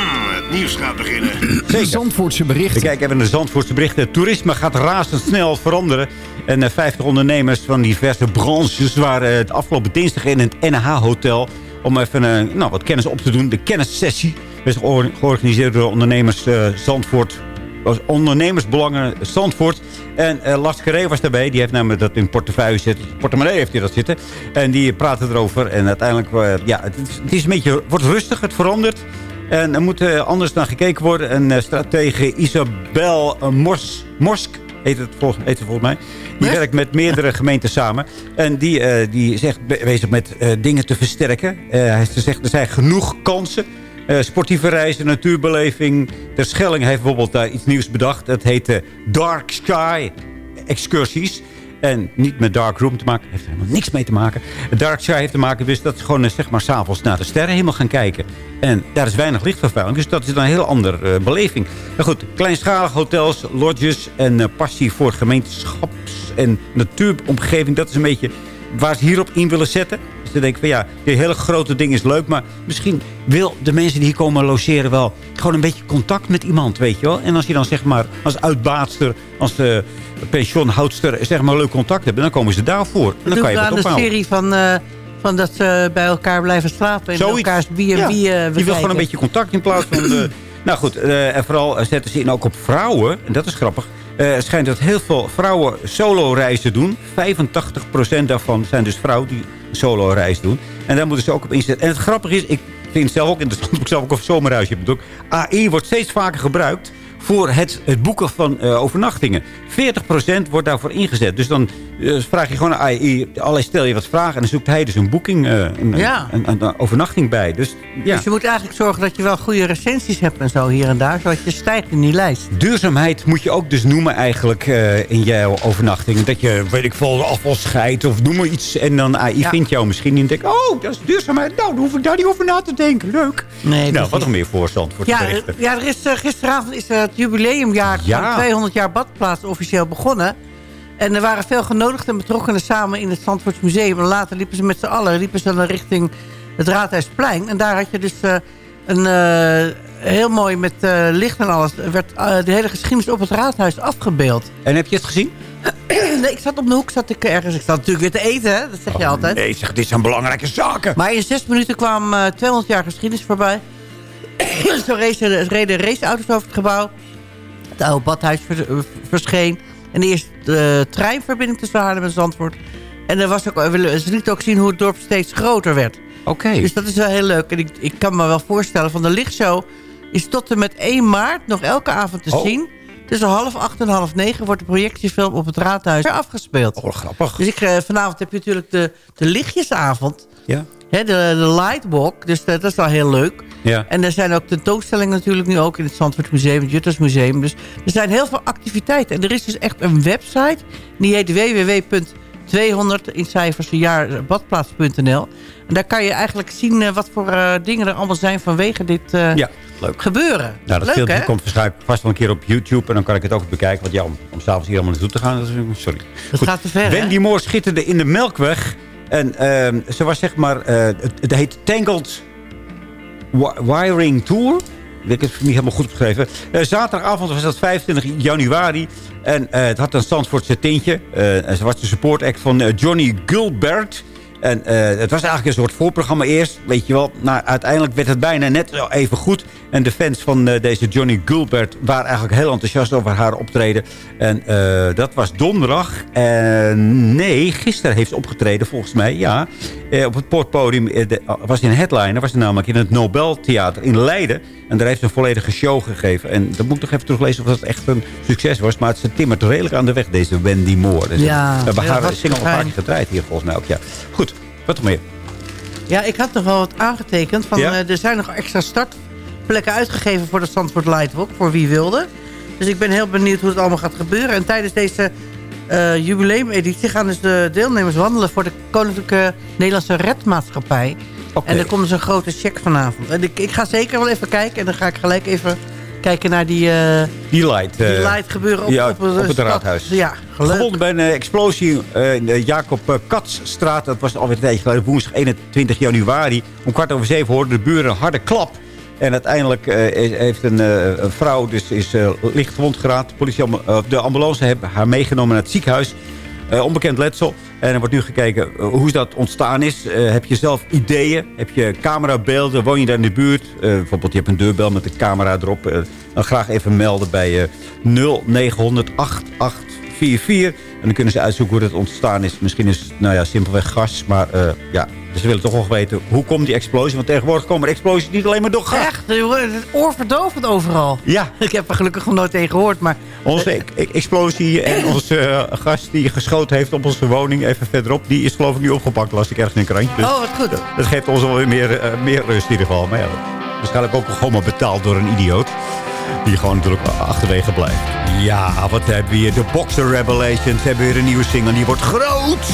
Nieuws gaat beginnen. Zeker. Zandvoortse berichten. We kijken even naar de Zandvoortse berichten. Toerisme gaat razendsnel veranderen. En eh, 50 ondernemers van diverse branches waren het afgelopen dinsdag in het NH-hotel... om even eh, nou, wat kennis op te doen. De kennissessie is geor- georganiseerd door ondernemers eh, Zandvoort... was ondernemersbelangen Zandvoort. En eh Lars Carré was daarbij. Die heeft namelijk dat in portefeuille zitten. Portemonnee heeft hij dat zitten. En die praten erover. En uiteindelijk, eh, ja, het is, het is een beetje, wordt rustig. Het verandert. En er moet eh, anders naar gekeken worden. En uh, stratege Isabel uh, Mors, Morsk heet het, volgens, heet het volgens mij. Die werkt met meerdere gemeenten samen. En die, uh, die zegt be bezig met uh, dingen te versterken. Uh, ze zegt er zijn genoeg kansen. Sportieve reizen, natuurbeleving. Ter Schelling heeft bijvoorbeeld daar iets nieuws bedacht. Dat heet Dark Sky excursies. En niet met Dark Room te maken. Heeft er helemaal niks mee te maken. Dark Sky heeft te maken dus dat ze gewoon uh, zeg maar s'avonds naar de sterrenhemel gaan kijken. En daar is weinig lichtvervuiling. Dus dat is dan een heel andere uh, beleving. Maar goed, kleinschalige hotels, lodges en uh, passie voor gemeenschaps- en natuuromgeving. Dat is een beetje waar ze hierop in willen zetten. Dus ze denken van ja, dit hele grote ding is leuk. Maar misschien wil de mensen die hier komen logeren wel gewoon een beetje contact met iemand, weet je wel. En als je dan zeg maar als uitbaatster, als uh, pensioenhoudster zeg maar leuk contact hebben, dan komen ze daarvoor. En dan kan je wat ophouden. de serie van... Uh, van dat ze bij elkaar blijven slapen. En Zoiets. elkaars bier ja. wie, uh, Je wil gewoon een beetje contact in plaats van... De, nou goed, uh, en vooral zetten ze in ook op vrouwen. En dat is grappig. Uh, het schijnt dat heel veel vrouwen solo-reizen doen. 85% daarvan zijn dus vrouwen die solo-reis doen. En daar moeten ze ook op inzetten. En het grappige is, ik vind het zelf ook interessant. Ik zelf ook een zomerhuisje heb. AI wordt steeds vaker gebruikt voor het, het boeken van uh, overnachtingen. 40% wordt daarvoor ingezet. Dus dan Dus vraag je gewoon aan AI, allerlei stel je wat vragen... en dan zoekt hij dus een boeking, eh, een, Ja. een, een, een overnachting bij. Dus ja, Dus je moet eigenlijk zorgen dat je wel goede recensies hebt en zo hier en daar. Zodat je stijgt in die lijst. duurzaamheid moet je ook dus noemen eigenlijk eh, in jouw overnachting. Dat je, weet ik veel, afval scheidt of noem maar iets. En dan AI Ja. vindt jou misschien niet en denkt... oh, dat is duurzaamheid. Nou, dan hoef ik daar niet over na te denken. Leuk. Nee, nou, wat nog meer voor voor te Ja, ja er is, eh, gisteravond is eh, het jubileumjaar Ja. van 200 jaar badplaats officieel begonnen. En er waren veel genodigden en betrokkenen samen in het Zandvoorts Museum. En later liepen ze met z'n allen liepen ze dan richting het Raadhuisplein. En daar had je dus eh, een eh, heel mooi met eh, licht en alles... werd de hele geschiedenis op het Raadhuis afgebeeld. En heb je het gezien? nee, ik zat op de hoek, zat ik ergens. Ik zat natuurlijk weer te eten, hè? dat zeg je altijd. Oh, Nee, zeg, dit zijn belangrijke zaken. Maar in zes minuten kwam eh 200 jaar geschiedenis voorbij. Zo reden raceauto's over het gebouw. Het oude badhuis vers- verscheen. En de eerste eh, treinverbinding tussen Haarlem en Zandvoort. En er was ook, ze lieten ook zien hoe het dorp steeds groter werd. Oké. Dus dat is wel heel leuk. En ik, ik kan me wel voorstellen, van de lichtshow is tot en met 1 maart nog elke avond te Oh. zien. Tussen half acht en half negen wordt de projectiefilm op het raadhuis afgespeeld. Oh, grappig. Dus ik, eh, vanavond heb je natuurlijk de, de lichtjesavond. Ja. Hè, de, de Lightwalk, dus dat, dat is wel heel leuk. Ja. En er zijn ook tentoonstellingen natuurlijk nu ook in het Zandvoort Museum, het Juttersmuseum. Dus er zijn heel veel activiteiten. En er is dus echt een website, die heet www.200 in cijfers een jaar badplaats.nl. En daar kan je eigenlijk zien eh, wat voor eh, dingen er allemaal zijn vanwege dit eh, Ja, leuk. gebeuren. Nou, dat filmpje komt waarschijnlijk vast wel een keer op YouTube. En dan kan ik het ook bekijken. Want ja, om, om s'avonds hier allemaal naartoe te gaan. Dat is, sorry. Dat gaat te ver? Wendy Moore schitterde in de Melkweg. En ehm, ze was zeg maar... eh, het, heet Tangled Wi- Wiring Tour. Ik heb het niet helemaal goed opgeschreven. Eh, zaterdagavond was dat 25 januari. En eh, het had een Zandvoortse tintje. En ze was de support act van Johnny Gilbert. En het was eigenlijk een soort voorprogramma eerst. Weet je wel, nou, uiteindelijk werd het bijna net even goed. En de fans van eh, deze Johnny Gilbert waren eigenlijk heel enthousiast over haar optreden. En eh, dat was donderdag. En nee, gisteren heeft ze opgetreden volgens mij. Ja, eh, op het poortpodium was in een headliner. Was ze namelijk in het Nobeltheater in Leiden. En daar heeft ze een volledige show gegeven. En dat moet ik nog even teruglezen of dat echt een succes was. Maar ze timmert redelijk aan de weg, deze Wendy Moore. Dus Ja, we hebben ja, haar single keer gedraaid hier volgens mij ook. Ja. Goed, wat nog meer? Ja, ik had nog wel wat aangetekend. Van, Ja? er zijn nog extra startplekken uitgegeven voor de Zandvoort Lightwalk. Voor wie wilde. Dus ik ben heel benieuwd hoe het allemaal gaat gebeuren. En tijdens deze eh jubileumeditie gaan dus de deelnemers wandelen... voor de Koninklijke Nederlandse Redmaatschappij. En er komt dus een grote check vanavond. En ik, ik ga zeker wel even kijken. En dan ga ik gelijk even kijken naar die, eh, Die light. die eh, light gebeuren op, ja, op, het, op het stad. raadhuis. Ja, gelukkig. Bij een explosie in de Jacob Katsstraat. Dat was alweer een tijdje geleden. Woensdag 21 januari. Om kwart over zeven hoorden de buren een harde klap. En uiteindelijk eh, heeft een, eh, een vrouw dus is eh, licht gewond geraakt. De, de ambulance hebben haar meegenomen naar het ziekenhuis. Onbekend letsel. En er wordt nu gekeken hoe dat ontstaan is. Heb je zelf ideeën? Heb je camerabeelden? Woon je daar in de buurt? Bijvoorbeeld, je hebt een deurbel met een camera erop. Dan graag even melden bij eh 0900 8844. En dan kunnen ze uitzoeken hoe dat ontstaan is. Misschien is het nou ja, simpelweg gas. Maar ja, dus ze willen toch wel weten hoe komt die explosie. Want tegenwoordig komen explosies niet alleen maar door gas. Echt, het oorverdovend overal. Ja. Ik heb er gelukkig nog nooit tegen gehoord, maar... Onze e- e- explosie en onze eh, gast die geschoten heeft op onze woning even verderop... die is geloof ik nu opgepakt, las ik ergens in een krantje. Dus Oh, wat goed. Dat geeft ons wel weer meer, eh, meer rust in ieder geval. Maar ja, waarschijnlijk ook gewoon maar betaald door een idioot. Die gewoon natuurlijk achterwege blijft. Ja, wat hebben we hier? De Boxer Revelations hebben weer een nieuwe single. Die wordt groot.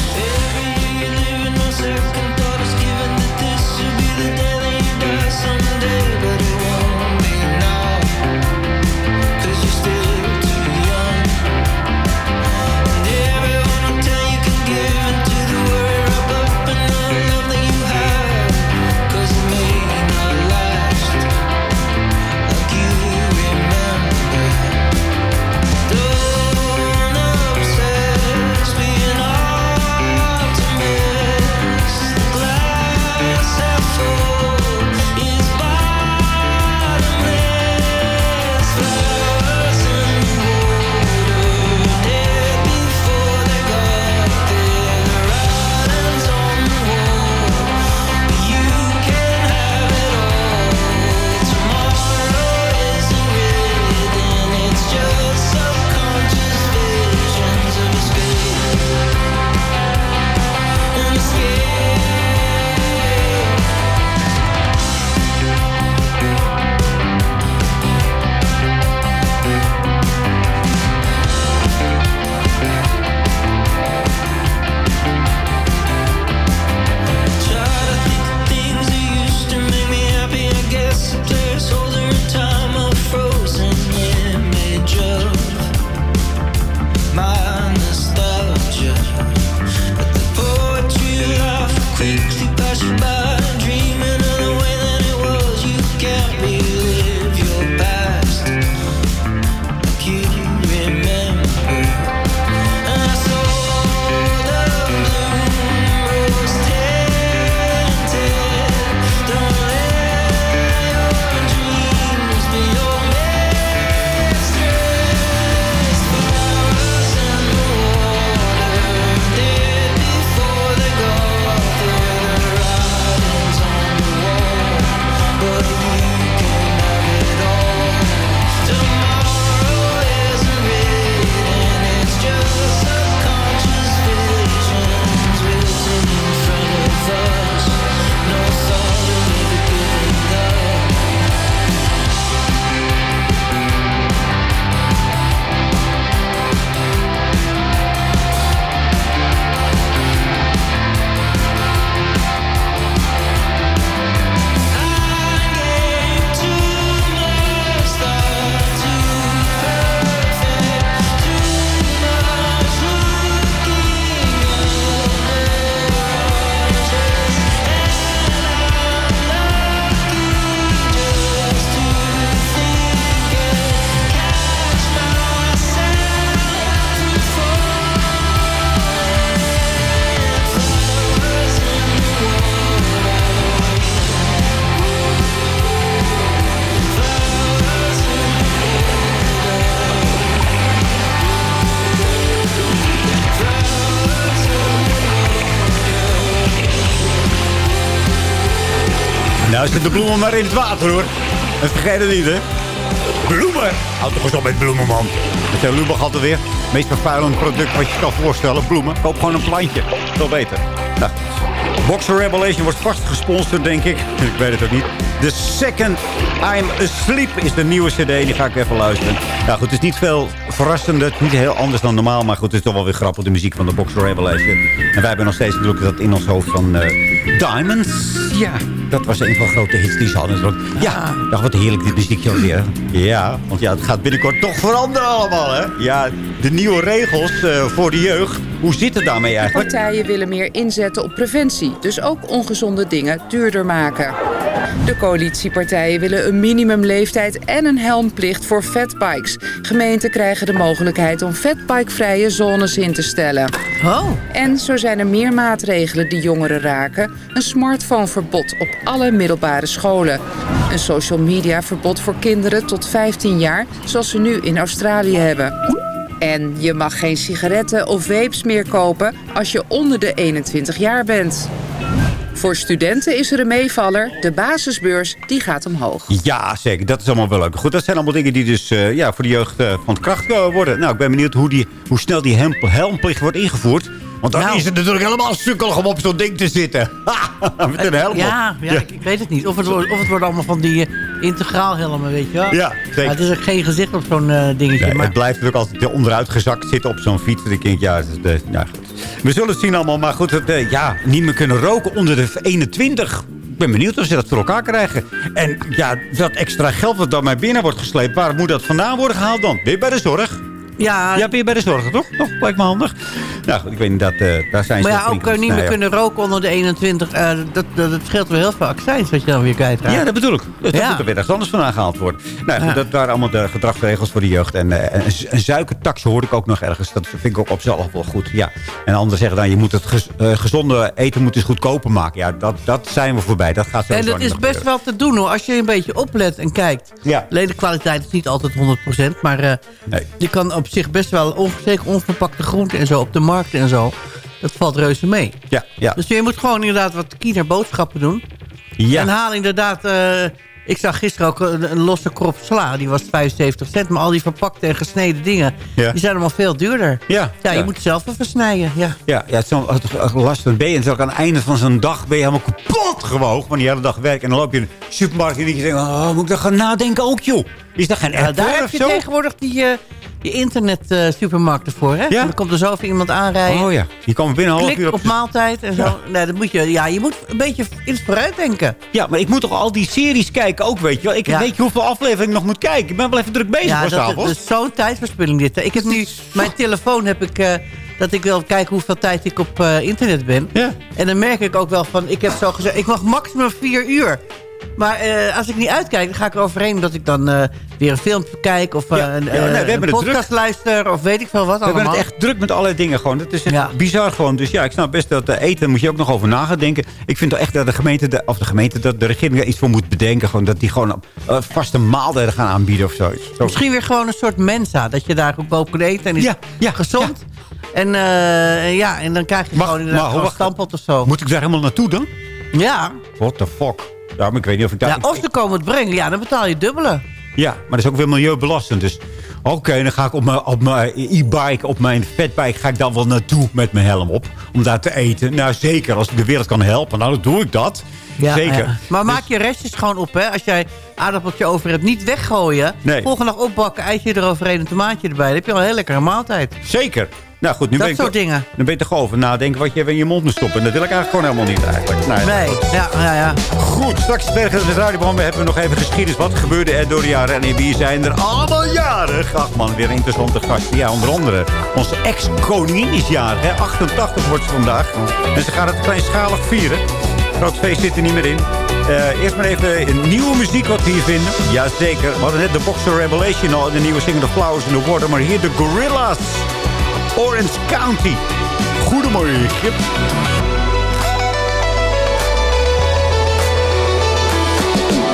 Zet de bloemen maar in het water, hoor. En vergeet het niet, hè. Bloemen! Houd toch eens op met bloemen, man. Dat zijn Lubach altijd weer. Het meest vervuilende product wat je kan voorstellen. Bloemen. Koop gewoon een plantje. Veel beter. Nou, Boxer Revelation wordt vast gesponsord, denk ik. Ik weet het ook niet. The Second I'm Asleep is de nieuwe cd. Die ga ik even luisteren. Nou goed, het is niet veel verrassender. Het is niet heel anders dan normaal. Maar goed, het is toch wel weer grappig, de muziek van de Boxer Revelation. En wij hebben nog steeds natuurlijk dat in ons hoofd van eh, Diamonds. Ja, dat was een van de grote hits die ze hadden. Ja, dacht wat heerlijk dit muziekje alweer. Ja, want ja, het gaat binnenkort toch veranderen allemaal, hè? Ja, de nieuwe regels eh, voor de jeugd. Hoe zit het daarmee eigenlijk? Partijen willen meer inzetten op preventie, dus ook ongezonde dingen duurder maken. De coalitiepartijen willen een minimumleeftijd en een helmplicht voor fatbikes. Gemeenten krijgen de mogelijkheid om fatbikevrije zones in te stellen. Oh. En zo zijn er meer maatregelen die jongeren raken. Een smartphoneverbod op alle middelbare scholen. Een social media verbod voor kinderen tot 15 jaar, zoals ze nu in Australië hebben. En je mag geen sigaretten of vapes meer kopen als je onder de 21 jaar bent. Voor studenten is er een meevaller. De basisbeurs die gaat omhoog. Ja, zeker. Dat is allemaal wel leuk. Goed, dat zijn allemaal dingen die dus eh, ja, voor de jeugd eh, van kracht worden. Nou, ik ben benieuwd hoe, die, hoe snel die helm, helmplicht wordt ingevoerd. Want dan Nou. is het natuurlijk helemaal sukkelig om op zo'n ding te zitten. Met een helm. Ja, ja, Ik, ik weet het niet. Of het, wordt, of het wordt allemaal van die eh, integraal helmen, weet je wel. Ja, zeker. Maar het is ook geen gezicht op zo'n eh, dingetje. Ja, maar het blijft natuurlijk altijd onderuit gezakt zitten op zo'n fiets. Ik denk, ja, de, ja goed. we zullen het zien allemaal. Maar goed, eh, ja, niet meer kunnen roken onder de 21. Ik ben benieuwd of ze dat voor elkaar krijgen. En ja, dat extra geld wat dan maar binnen wordt gesleept... waar moet dat vandaan worden gehaald dan? Weer bij de zorg? Ja, Ja, je bij de zorg, toch? Toch, lijkt me handig. Nou goed, ik weet niet, dat, eh, daar zijn maar ze ja, flink ook eh, niet meer kunnen roken onder de 21. eh, dat, dat, dat scheelt wel heel veel accijns wat je dan weer kwijtraakt. Ja, dat bedoel ik. Dus dat Ja. moet er weer ergens anders vandaan gehaald worden. Nou, goed, Ja. dat waren allemaal de gedragsregels voor de jeugd. En een, een suikertax hoorde ik ook nog ergens. Dat vind ik ook op zichzelf wel goed. Ja. En anderen zeggen dan, je moet het gez- gezonde eten moet eens goedkoper maken. Ja, dat, dat zijn we voorbij. Dat gaat En dat is best gebeuren. wel te doen hoor. Als je een beetje oplet en kijkt. Ja. Alleen de kwaliteit is niet altijd 100%. Maar Nee. je kan op zich best wel zeker onverpakte groenten en zo op de markt en zo. Dat valt reuze mee. Ja, ja. Dus je moet gewoon inderdaad wat kiener boodschappen doen. Ja. En haal inderdaad... eh, ik zag gisteren ook een, een losse krop sla. Die was 75 cent. Maar al die verpakte en gesneden dingen... Ja. die zijn allemaal veel duurder. Ja, Ja, je ja. moet zelf even snijden. Ja. Ja, ja het is zo'n het- last van ben je. En dan aan het einde van zo'n dag ben je helemaal kapot gewogen. Van die hele dag werk. En dan loop je in de supermarkt en je... Oh, moet ik daar gaan nadenken ook, joh? Is dat geen Ja, app daar voor heb je zo? tegenwoordig die, eh die internet eh, supermarkten voor. Hè? Ja? En dan komt er zo even iemand aanrijden. Oh ja, die komen binnen een half uur op... op maaltijd en zo. Nee, dat moet je, ja, je moet een beetje in het vooruit denken. Ja, maar ik moet toch al die series kijken ook, weet je wel. Ik Ja. weet je hoeveel afleveringen ik nog moet kijken. Ik ben wel even druk bezig Ja, dat, s'avonds. dat is zo'n tijdverspilling dit. Ik heb nu, mijn telefoon heb ik, eh, dat ik wil kijken hoeveel tijd ik op eh, internet ben. Ja. En dan merk ik ook wel van, ik heb zo gezegd, ik mag maximum vier uur. Maar eh, als ik niet uitkijk, dan ga ik er overheen dat ik dan eh, weer een film kijk of eh, Ja, een, ja, nee, we een hebben het podcast luister of weet ik veel wat We hebben allemaal. het echt druk met allerlei dingen gewoon. Dat is Ja. bizar gewoon. Dus ja, ik snap best dat eten moet je ook nog over na gaan denken. Ik vind toch echt dat de gemeente, de, of de gemeente, dat de regering er iets voor moet bedenken. Gewoon dat die gewoon vaste maaltijden gaan aanbieden of zoiets. Zo. Misschien weer gewoon een soort mensa. Dat je daar goedkoop kunt eten en is Ja, ja, gezond. En, ja, en dan krijg je Mag- gewoon inderdaad maar gewoon wacht. stampot of zo. Moet ik daar helemaal naartoe dan? Ja, What the fuck? Ja, maar ik weet niet of ik daar... ja of ze komen het brengen. Ja, dan betaal je dubbele. Ja, maar dat is ook weer milieubelastend. Dus oké, dan ga ik op mijn, op mijn e-bike, op mijn fatbike... ga ik dan wel naartoe met mijn helm op. Om daar te eten. Nou, zeker. Als ik de wereld kan helpen, nou, dan doe ik dat. Ja, zeker. ja. Maar maak je restjes gewoon op, hè. Als jij aardappeltje over hebt, niet weggooien. Nee. Volgende dag opbakken, eitje eroverheen, een tomaatje erbij. Dan heb je al een heel lekkere maaltijd. Zeker. Nou goed, nu Dat ben ik soort dingen. Dan ben je toch over nadenken wat je in je mond moet stoppen. En dat wil ik eigenlijk gewoon helemaal niet eigenlijk. Nee. Nee, ja, ja, ja. Goed, straks bergen het radioprogramma hebben we nog even geschiedenis. Wat gebeurde er door de jaren en wie zijn er allemaal jarig? Ach man, weer een interessante gast. Ja, onder andere onze ex-koningin is jarig. Hè? 88 wordt ze vandaag. En ze gaat het kleinschalig vieren. Groot feest zit er niet meer in. Eh, eerst maar even een nieuwe muziek wat we hier vinden. Jazeker. We hadden net de Boxer Revelation al. De nieuwe single The Flowers in the Water. Maar hier de Gorillas. Orange County. Goedemorgen.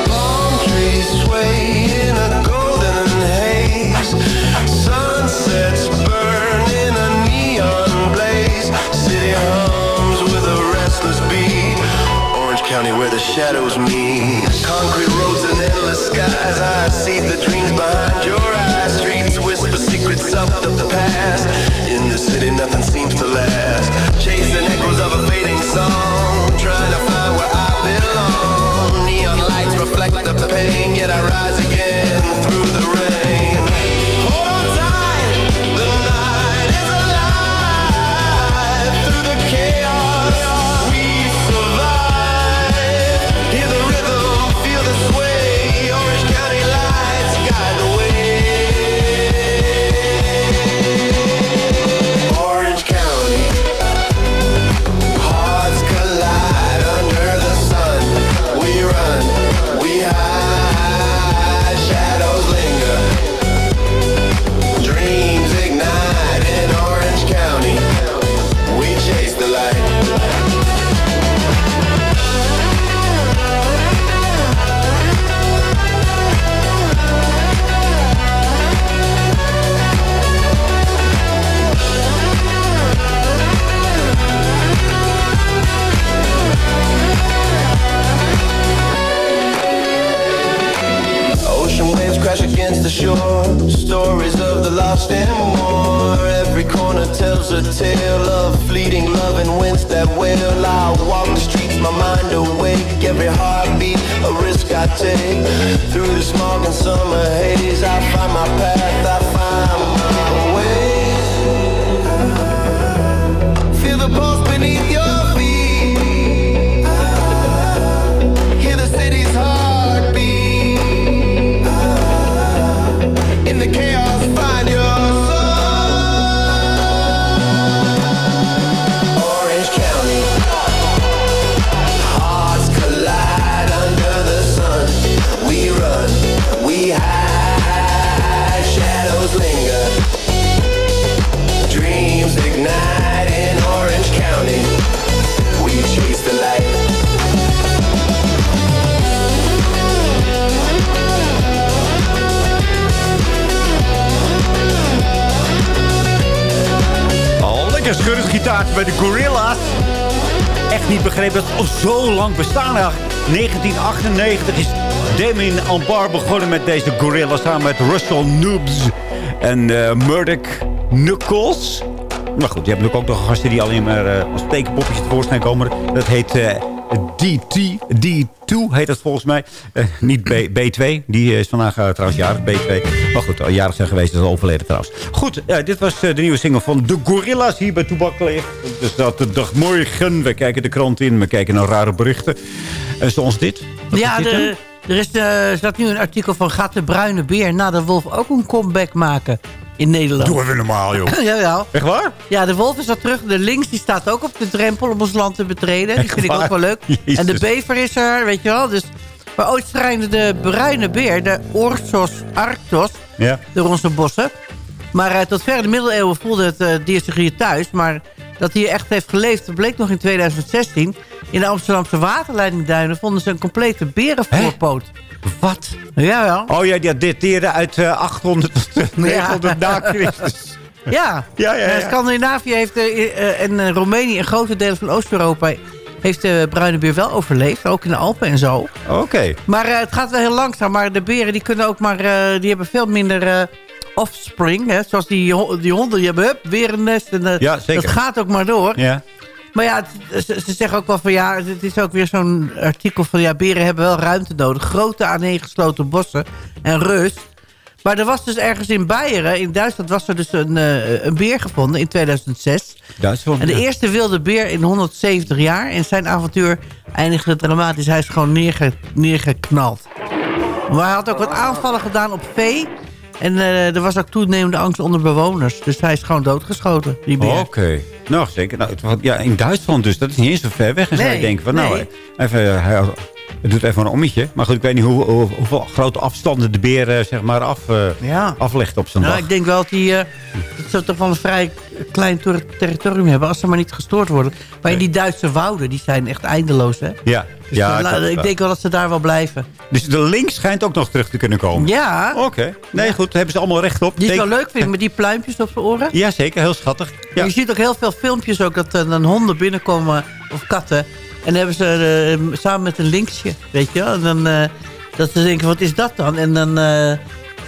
Palm trees sway in a golden haze. Sunsets burn in a neon blaze. City hums with a restless beat. Orange County where the shadows meet. Concrete roads and endless skies. I see the dreams behind your eyes. Secrets of the past. In the city, nothing seems to last. Chasing echoes of a fading song. Trying to find where I belong. Neon lights reflect the pain, yet I rise again through the rain. Lekker gitaartje bij de Gorilla's. Echt niet begrepen dat ze al zo lang bestaan. eigenlijk. 1998 is Damien Albar begonnen met deze Gorilla's samen met Russell Noobs en eh Murdoch Knuckles. Maar goed, je hebt natuurlijk ook nog gasten die alleen maar eh, als tekenpoppetjes tevoorschijn komen. Dat heet eh, DT, D2 heet dat volgens mij. Eh, niet B, B2, die is vandaag eh, trouwens jarig, B2. Maar goed, al jarig zijn geweest, dat is overleden trouwens. Goed, eh, dit was de nieuwe single van de Gorilla's hier bij Toebak. Dus dat de dag morgen. We kijken de krant in, we kijken naar rare berichten. En zoals dit. Wat ja, dit de, er is, staat nu een artikel van... gaat de bruine beer na de wolf ook een comeback maken in Nederland? Doe even normaal, joh. Jawel. Echt waar? Ja, de wolf is al terug. De links die staat ook op de drempel om ons land te betreden. Die Echt vind ik ook wel leuk. Jezus. En de bever is er, weet je wel. Dus, maar ooit schrijnde de bruine beer, de Orsos arctos, Ja. door onze bossen. Maar eh, tot ver in de middeleeuwen voelde het eh, dier zich hier thuis. Maar dat hij echt heeft geleefd, dat bleek nog in 2016. In de Amsterdamse waterleidingduinen vonden ze een complete berenvoorpoot. Wat? Ja, ja. Oh ja, die dateerde uit eh, 800 tot eh, 900 na Christus. Ja. Ja, ja, ja. Eh, Scandinavië heeft, eh, eh, en Roemenië en grote delen van Oost-Europa... heeft de bruine beer wel overleefd. Ook in de Alpen en zo. Oké. Maar het gaat wel heel langzaam. Maar de beren die kunnen ook maar... die hebben veel minder offspring. Hè? Zoals die, die honden. Die hebben hup, weer een nest. En, eh, Ja, zeker. Dat gaat ook maar door. Ja. Maar ja, het- ze, ze zeggen ook wel van ja, het is ook weer zo'n artikel van ja, beren hebben wel ruimte nodig. Grote aaneengesloten bossen en rust. Maar er was dus ergens in Beieren, in Duitsland, was er dus een, eh, een beer gevonden in 2006. Duitsland. En de ja. eerste wilde beer in 170 jaar. En zijn avontuur eindigde dramatisch. Hij is gewoon neerge, neergeknald. Maar hij had ook wat aanvallen gedaan op vee. En eh, er was ook toenemende angst onder bewoners. Dus hij is gewoon doodgeschoten, die beer. Oké. Nou, zeker. Nou, het, ja, in Duitsland dus. Dat is niet eens zo ver weg. En zou je Nee, denken van, nou, nee. even, eh, hij hij doet even een ommetje. Maar goed, ik weet niet hoe, hoe- hoeveel grote afstanden de beer eh, zeg maar af, eh, Ja. aflegt op zijn Nou, dag. ik denk wel dat, die, eh, dat ze toch wel een vrij klein ter- territorium hebben... als ze maar niet gestoord worden. Maar in die Duitse wouden, die zijn echt eindeloos, hè? Ja, Dus ja ik denk wel dat ze daar wel blijven. Dus de link schijnt ook nog terug te kunnen komen. Ja. Oké. Nee, goed. Daar hebben ze allemaal recht op. Die Denk- wel leuk, vind ik, met die pluimpjes op zijn oren. Ja, zeker. Heel schattig. Ja. Je ziet ook heel veel filmpjes ook dat dan honden binnenkomen, of katten... En dan hebben ze eh, samen met een linksje, weet je wel. En dan, eh, dat ze denken, wat is dat dan? En dan eh,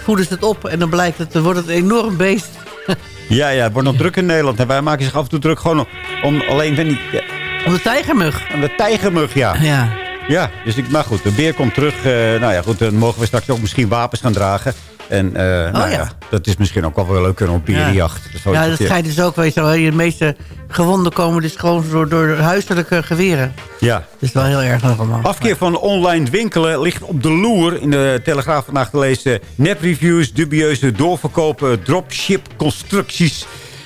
voeden ze het op en dan blijkt het, dan wordt het een enorm beest. Ja, ja, het wordt nog druk in Nederland. En wij maken zich af en toe druk gewoon om, alleen van die... ja, Om de tijgermug. Om de tijgermug, ja. Ja. Ja, dus ik, maar goed, de beer komt terug. Nou ja, goed, dan mogen we straks ook misschien wapens gaan dragen. En eh, nou Oh, ja. ja. dat is misschien ook wel wel leuk een berenjacht. Ja, ja dat schijnt dus ook, weet je wel. De meeste gewonden komen dus gewoon door, door huiselijke geweren. Ja. Dat is wel heel erg allemaal. Afkeer van online winkelen ligt op de loer. In de Telegraaf vandaag te lezen. Nepreviews, dubieuze doorverkopen, dropship constructies.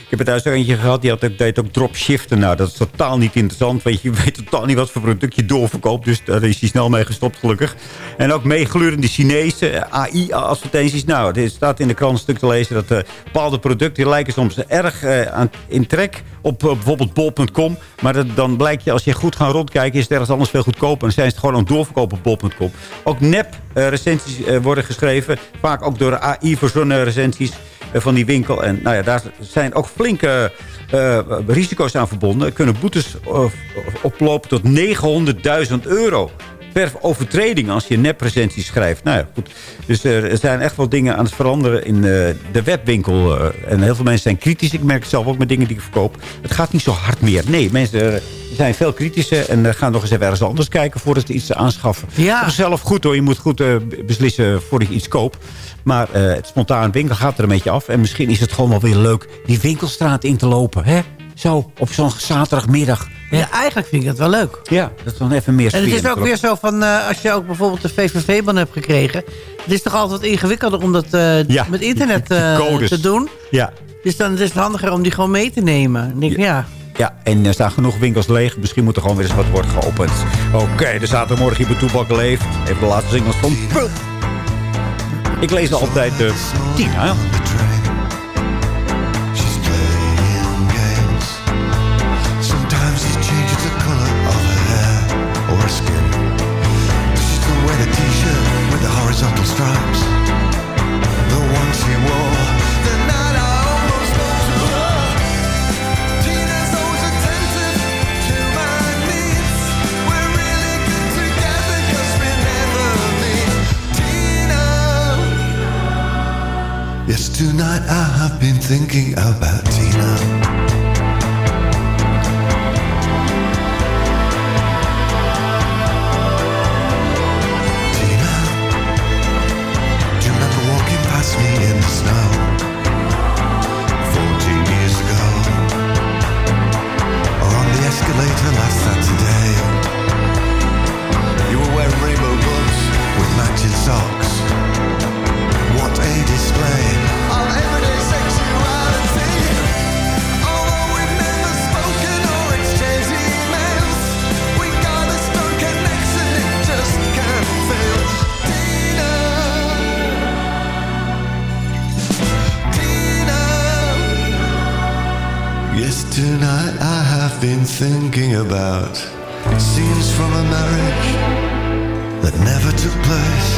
Ik heb er thuis eentje gehad, die had, ook- deed ook dropshiften. Nou, dat is totaal niet interessant. Weet je, weet totaal niet wat voor product je doorverkoopt. Dus daar is hij snel mee gestopt, gelukkig. En ook meeglurende Chinese AI-advertenties. Nou, er staat in de krant een stuk te lezen dat eh, bepaalde producten... lijken soms erg eh, aan, in trek op eh, bijvoorbeeld bol.com. Maar dat, dan blijkt je, als je goed gaat rondkijken... is het ergens anders veel goedkoper. En zijn ze het gewoon aan doorverkopen op bol.com. Ook nep-recensies worden geschreven. Vaak ook door AI verzonnen recensies eh, van die winkel. En nou ja, daar zijn ook flinke eh, risico's aan verbonden. Er kunnen boetes eh, oplopen tot 900.000 euro per overtreding als je nepresenties schrijft. Nou ja, goed. Dus eh, er zijn echt wel dingen aan het veranderen in eh, de webwinkel. eh, en heel veel mensen zijn kritisch. Ik merk het zelf ook met dingen die ik verkoop. Het gaat niet zo hard meer. Nee, mensen eh, zijn veel kritischer en eh, gaan nog eens even ergens anders kijken voordat ze iets aanschaffen. Ja. Zelf goed hoor. Je moet goed eh, beslissen voordat je iets koopt. Maar eh, het spontaan winkel gaat er een beetje af. En misschien is het gewoon wel weer leuk die winkelstraat in te lopen. Hè? Zo, op zo'n zaterdagmiddag. hè? Ja, eigenlijk vind ik dat wel leuk. Ja, dat is dan even meer En het is ook weer zo van, als je ook bijvoorbeeld de VVV-ban hebt gekregen. Het is toch altijd ingewikkelder om dat Ja, met internet codes. te doen. Ja. Dus dan is het handiger om die gewoon mee te nemen. Ik denk, ja. Ja, en er staan genoeg winkels leeg. Misschien moet er gewoon weer eens wat worden geopend. Oké, de zaterdagmorgen hier bij Toebak leeft. Even de laatste singles van. Ik lees altijd de Tina. Yes, tonight I have been thinking about Tina. Do you remember walking past me in the snow? Fourteen years ago. Or on the escalator last Saturday. You were wearing rainbow boots with matching socks. That never took place.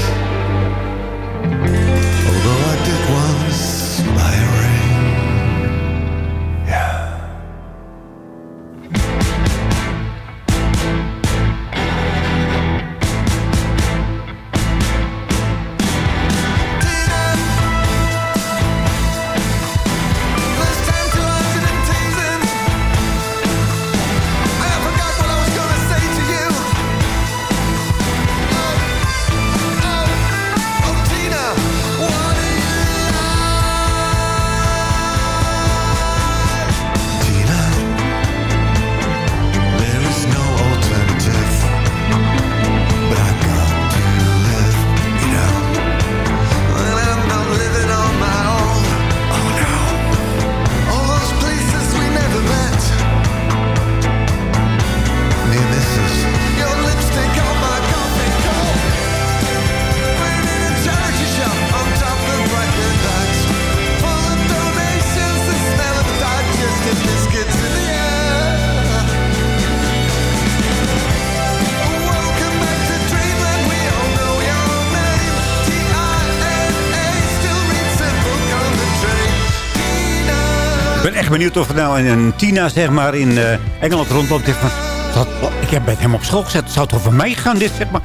Ik ben echt benieuwd of er nou een, een Tina zeg maar, in eh, Engeland rondloopt. Van, dat, ik heb met hem op school gezet. Het zou toch voor mij gaan, dit zeg maar.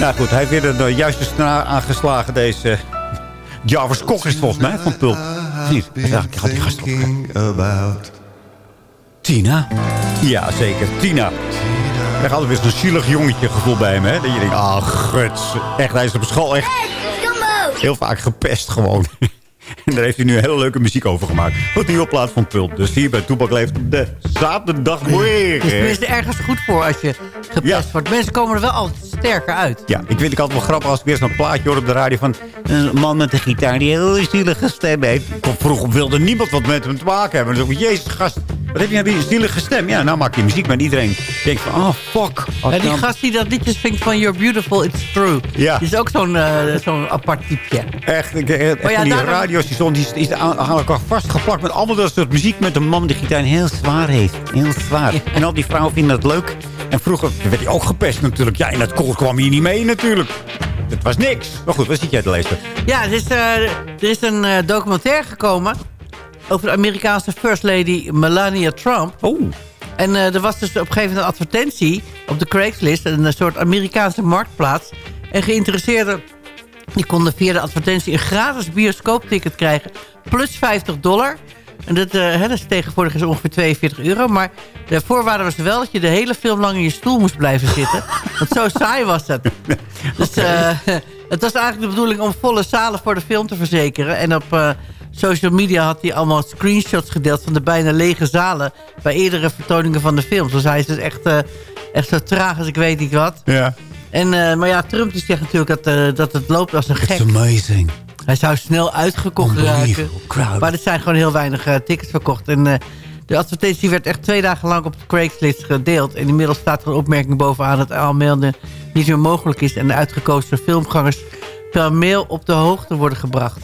Nou goed, hij heeft weer de juiste snaar aangeslagen, deze... Jarvis Kok is het volgens mij van Pulp. Niet? Ik had die gast op. Tina? Ja, zeker. Tina. Er gaat altijd weer zo'n zielig jongetje gevoel bij hem, hè? Dat je denkt, ah, guts. Echt, hij is op school echt heel vaak gepest gewoon. En daar heeft hij nu een hele leuke muziek over gemaakt. Goed nieuwe plaat van Pulp. Dus hier bij Toepak leeft de zaterdagmorgen. Het is tenminste ergens goed voor als je gepest wordt. Mensen komen er wel altijd sterker uit. Ja, ik vind het altijd wel grappig als ik weer zo'n plaatje hoor op de radio van een man met een gitaar die heel zielige stem heeft. Vroeger wilde niemand wat met hem te maken hebben. Dan ik, jezus gast, wat heb je nou een zielige stem? Ja, nou maak je muziek, maar iedereen denkt van, oh fuck. En die gast die dat liedje zingt van You're Beautiful, It's True. Ja. Die is ook zo'n eh, zo'n apart typeje. Echt, ik, echt Maar ja, die daarom- radiostation die is, die is aan, aan elkaar vastgeplakt met allemaal dat soort muziek met een man die gitaar heel zwaar heeft. Heel zwaar. En al die vrouwen vinden dat leuk. En vroeger werd hij ook gepest natuurlijk. Ja, in dat koor kwam hij niet mee natuurlijk. Het was niks. Maar goed, wat zit jij te lezen? Ja, er is, eh, er is een eh, documentaire gekomen over de Amerikaanse First Lady Melania Trump. Oh. En eh, er was dus op een gegeven moment een advertentie op de Craigslist, een soort Amerikaanse marktplaats. En geïnteresseerden die konden via de advertentie een gratis bioscoopticket krijgen, plus 50 dollar. En dat, eh, hè, dat is tegenwoordig is ongeveer 42 euro. Maar de voorwaarde was wel dat je de hele film lang in je stoel moest blijven zitten. Want zo saai was het. Dus eh, het was eigenlijk de bedoeling om volle zalen voor de film te verzekeren. En op eh, social media had hij allemaal screenshots gedeeld van de bijna lege zalen... bij eerdere vertoningen van de film. Dus hij is dus echt, echt zo traag als ik weet niet wat. Ja. En, maar ja, Trump die zegt natuurlijk dat, dat het loopt als een gek. amazing. Hij zou snel uitgekocht raken. Crowd. Maar er zijn gewoon heel weinig eh, tickets verkocht. En eh, de advertentie werd echt twee dagen lang op de Craigslist gedeeld. En inmiddels staat er een opmerking bovenaan dat aanmelden niet meer mogelijk is. En de uitgekozen filmgangers per mail op de hoogte worden gebracht.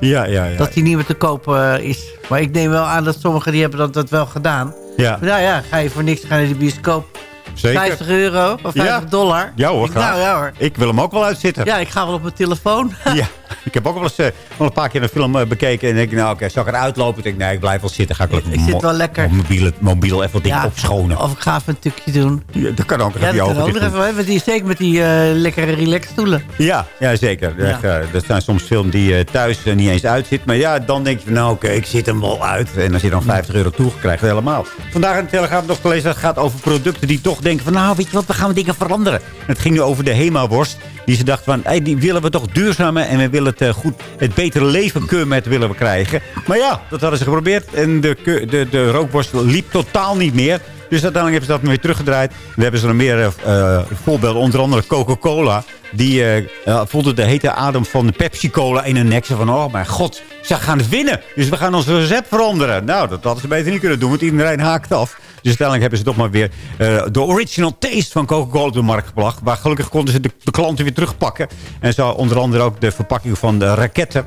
Ja, ja, ja. Dat die niet meer te koop eh, is. Maar ik neem wel aan dat sommigen die hebben dat, dat wel gedaan. Ja. Maar ja, ja, ga je voor niks gaan naar de bioscoop. Zeker. 50 euro of 50 Ja. dollar. Ja hoor, Ik, graag. nou ja hoor. Ik wil hem ook wel uitzitten. Ja, ik ga wel op mijn telefoon. Ja, ik heb ook wel eens eh, wel een paar keer een film eh, bekeken. En denk ik, nou oké, zal ik eruit lopen? Ik denk, nee, ik blijf wel zitten. Ga ik, Ik zit wel lekker. Mobiel, mobiel even wat dingen Ja. opschonen. Of ik ga even een tukje doen. Ja, dat kan ook Ja, dat kan ook nog even. Met die, zeker met die eh, lekkere relaxstoelen. Ja, ja zeker. Ja. Eh, er zijn soms films die eh, thuis eh, niet eens uitzit. Maar ja, dan denk je van, nou oké, ik zit hem wel uit. En als je dan 50 euro toegekrijgt, helemaal. Vandaag in de Telegraaf nog gelezen, dat gaat over producten die toch denken van... nou, weet je wat, we gaan dingen veranderen. En het ging nu over de Hema-worst. Die ze dacht van, hey, die willen we toch duurzamer en we willen het eh, goed, het betere leven keurmerk willen we krijgen. Maar ja, dat hadden ze geprobeerd en de, de, de rookworst liep totaal niet meer. Dus uiteindelijk hebben ze dat weer teruggedraaid. Dan hebben ze nog meer eh, eh, voorbeelden, onder andere Coca-Cola. Die voelde de hete adem van de Pepsi-Cola in hun nek. Ze van, oh mijn god, ze gaan winnen. Dus we gaan ons recept veranderen. Nou, dat hadden ze beter niet kunnen doen, want iedereen haakt af. Dus uiteindelijk hebben ze toch maar weer eh, de original taste van Coca-Cola op de markt gebracht. Maar gelukkig konden ze de, klanten weer terugpakken. En zo onder andere ook de verpakking van de raketten.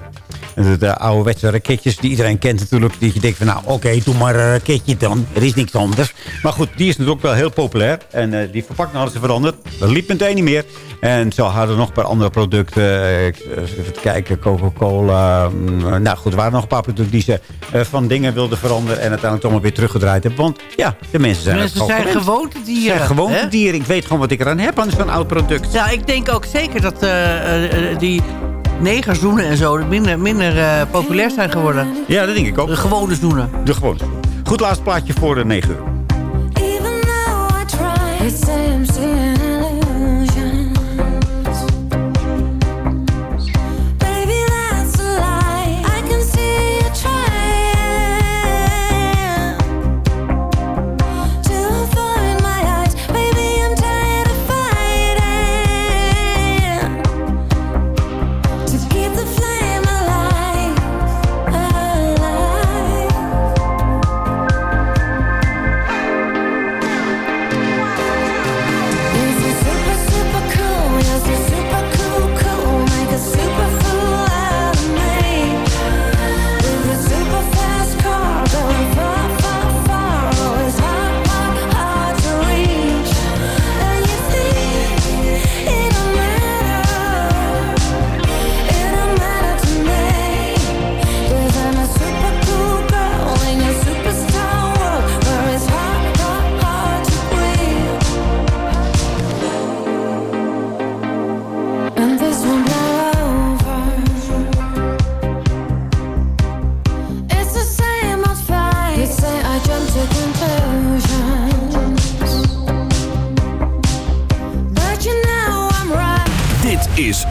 En De, de ouderwetse raketjes die iedereen kent natuurlijk. Die je denkt van nou oké, doe maar een raketje dan. Er is niks anders. Maar goed, die is natuurlijk wel heel populair. En eh, die verpakking hadden ze veranderd. Dat liep meteen niet meer. En zo hadden we nog een paar andere producten. Eh, even kijken, Coca-Cola. mm, nou goed, er waren nog een paar producten die ze van dingen wilden veranderen. En uiteindelijk allemaal weer teruggedraaid hebben. Want ja, de mensen zijn Mensen het gewoon zijn dieren. Ik weet gewoon wat ik eraan heb aan zo'n oud product. Ja, ik denk ook zeker dat eh, die negerzoenen en zo minder, minder eh, populair zijn geworden. Ja, dat denk ik ook. De gewone zoenen. De gewone. Goed, laatste plaatje voor de 9 uur.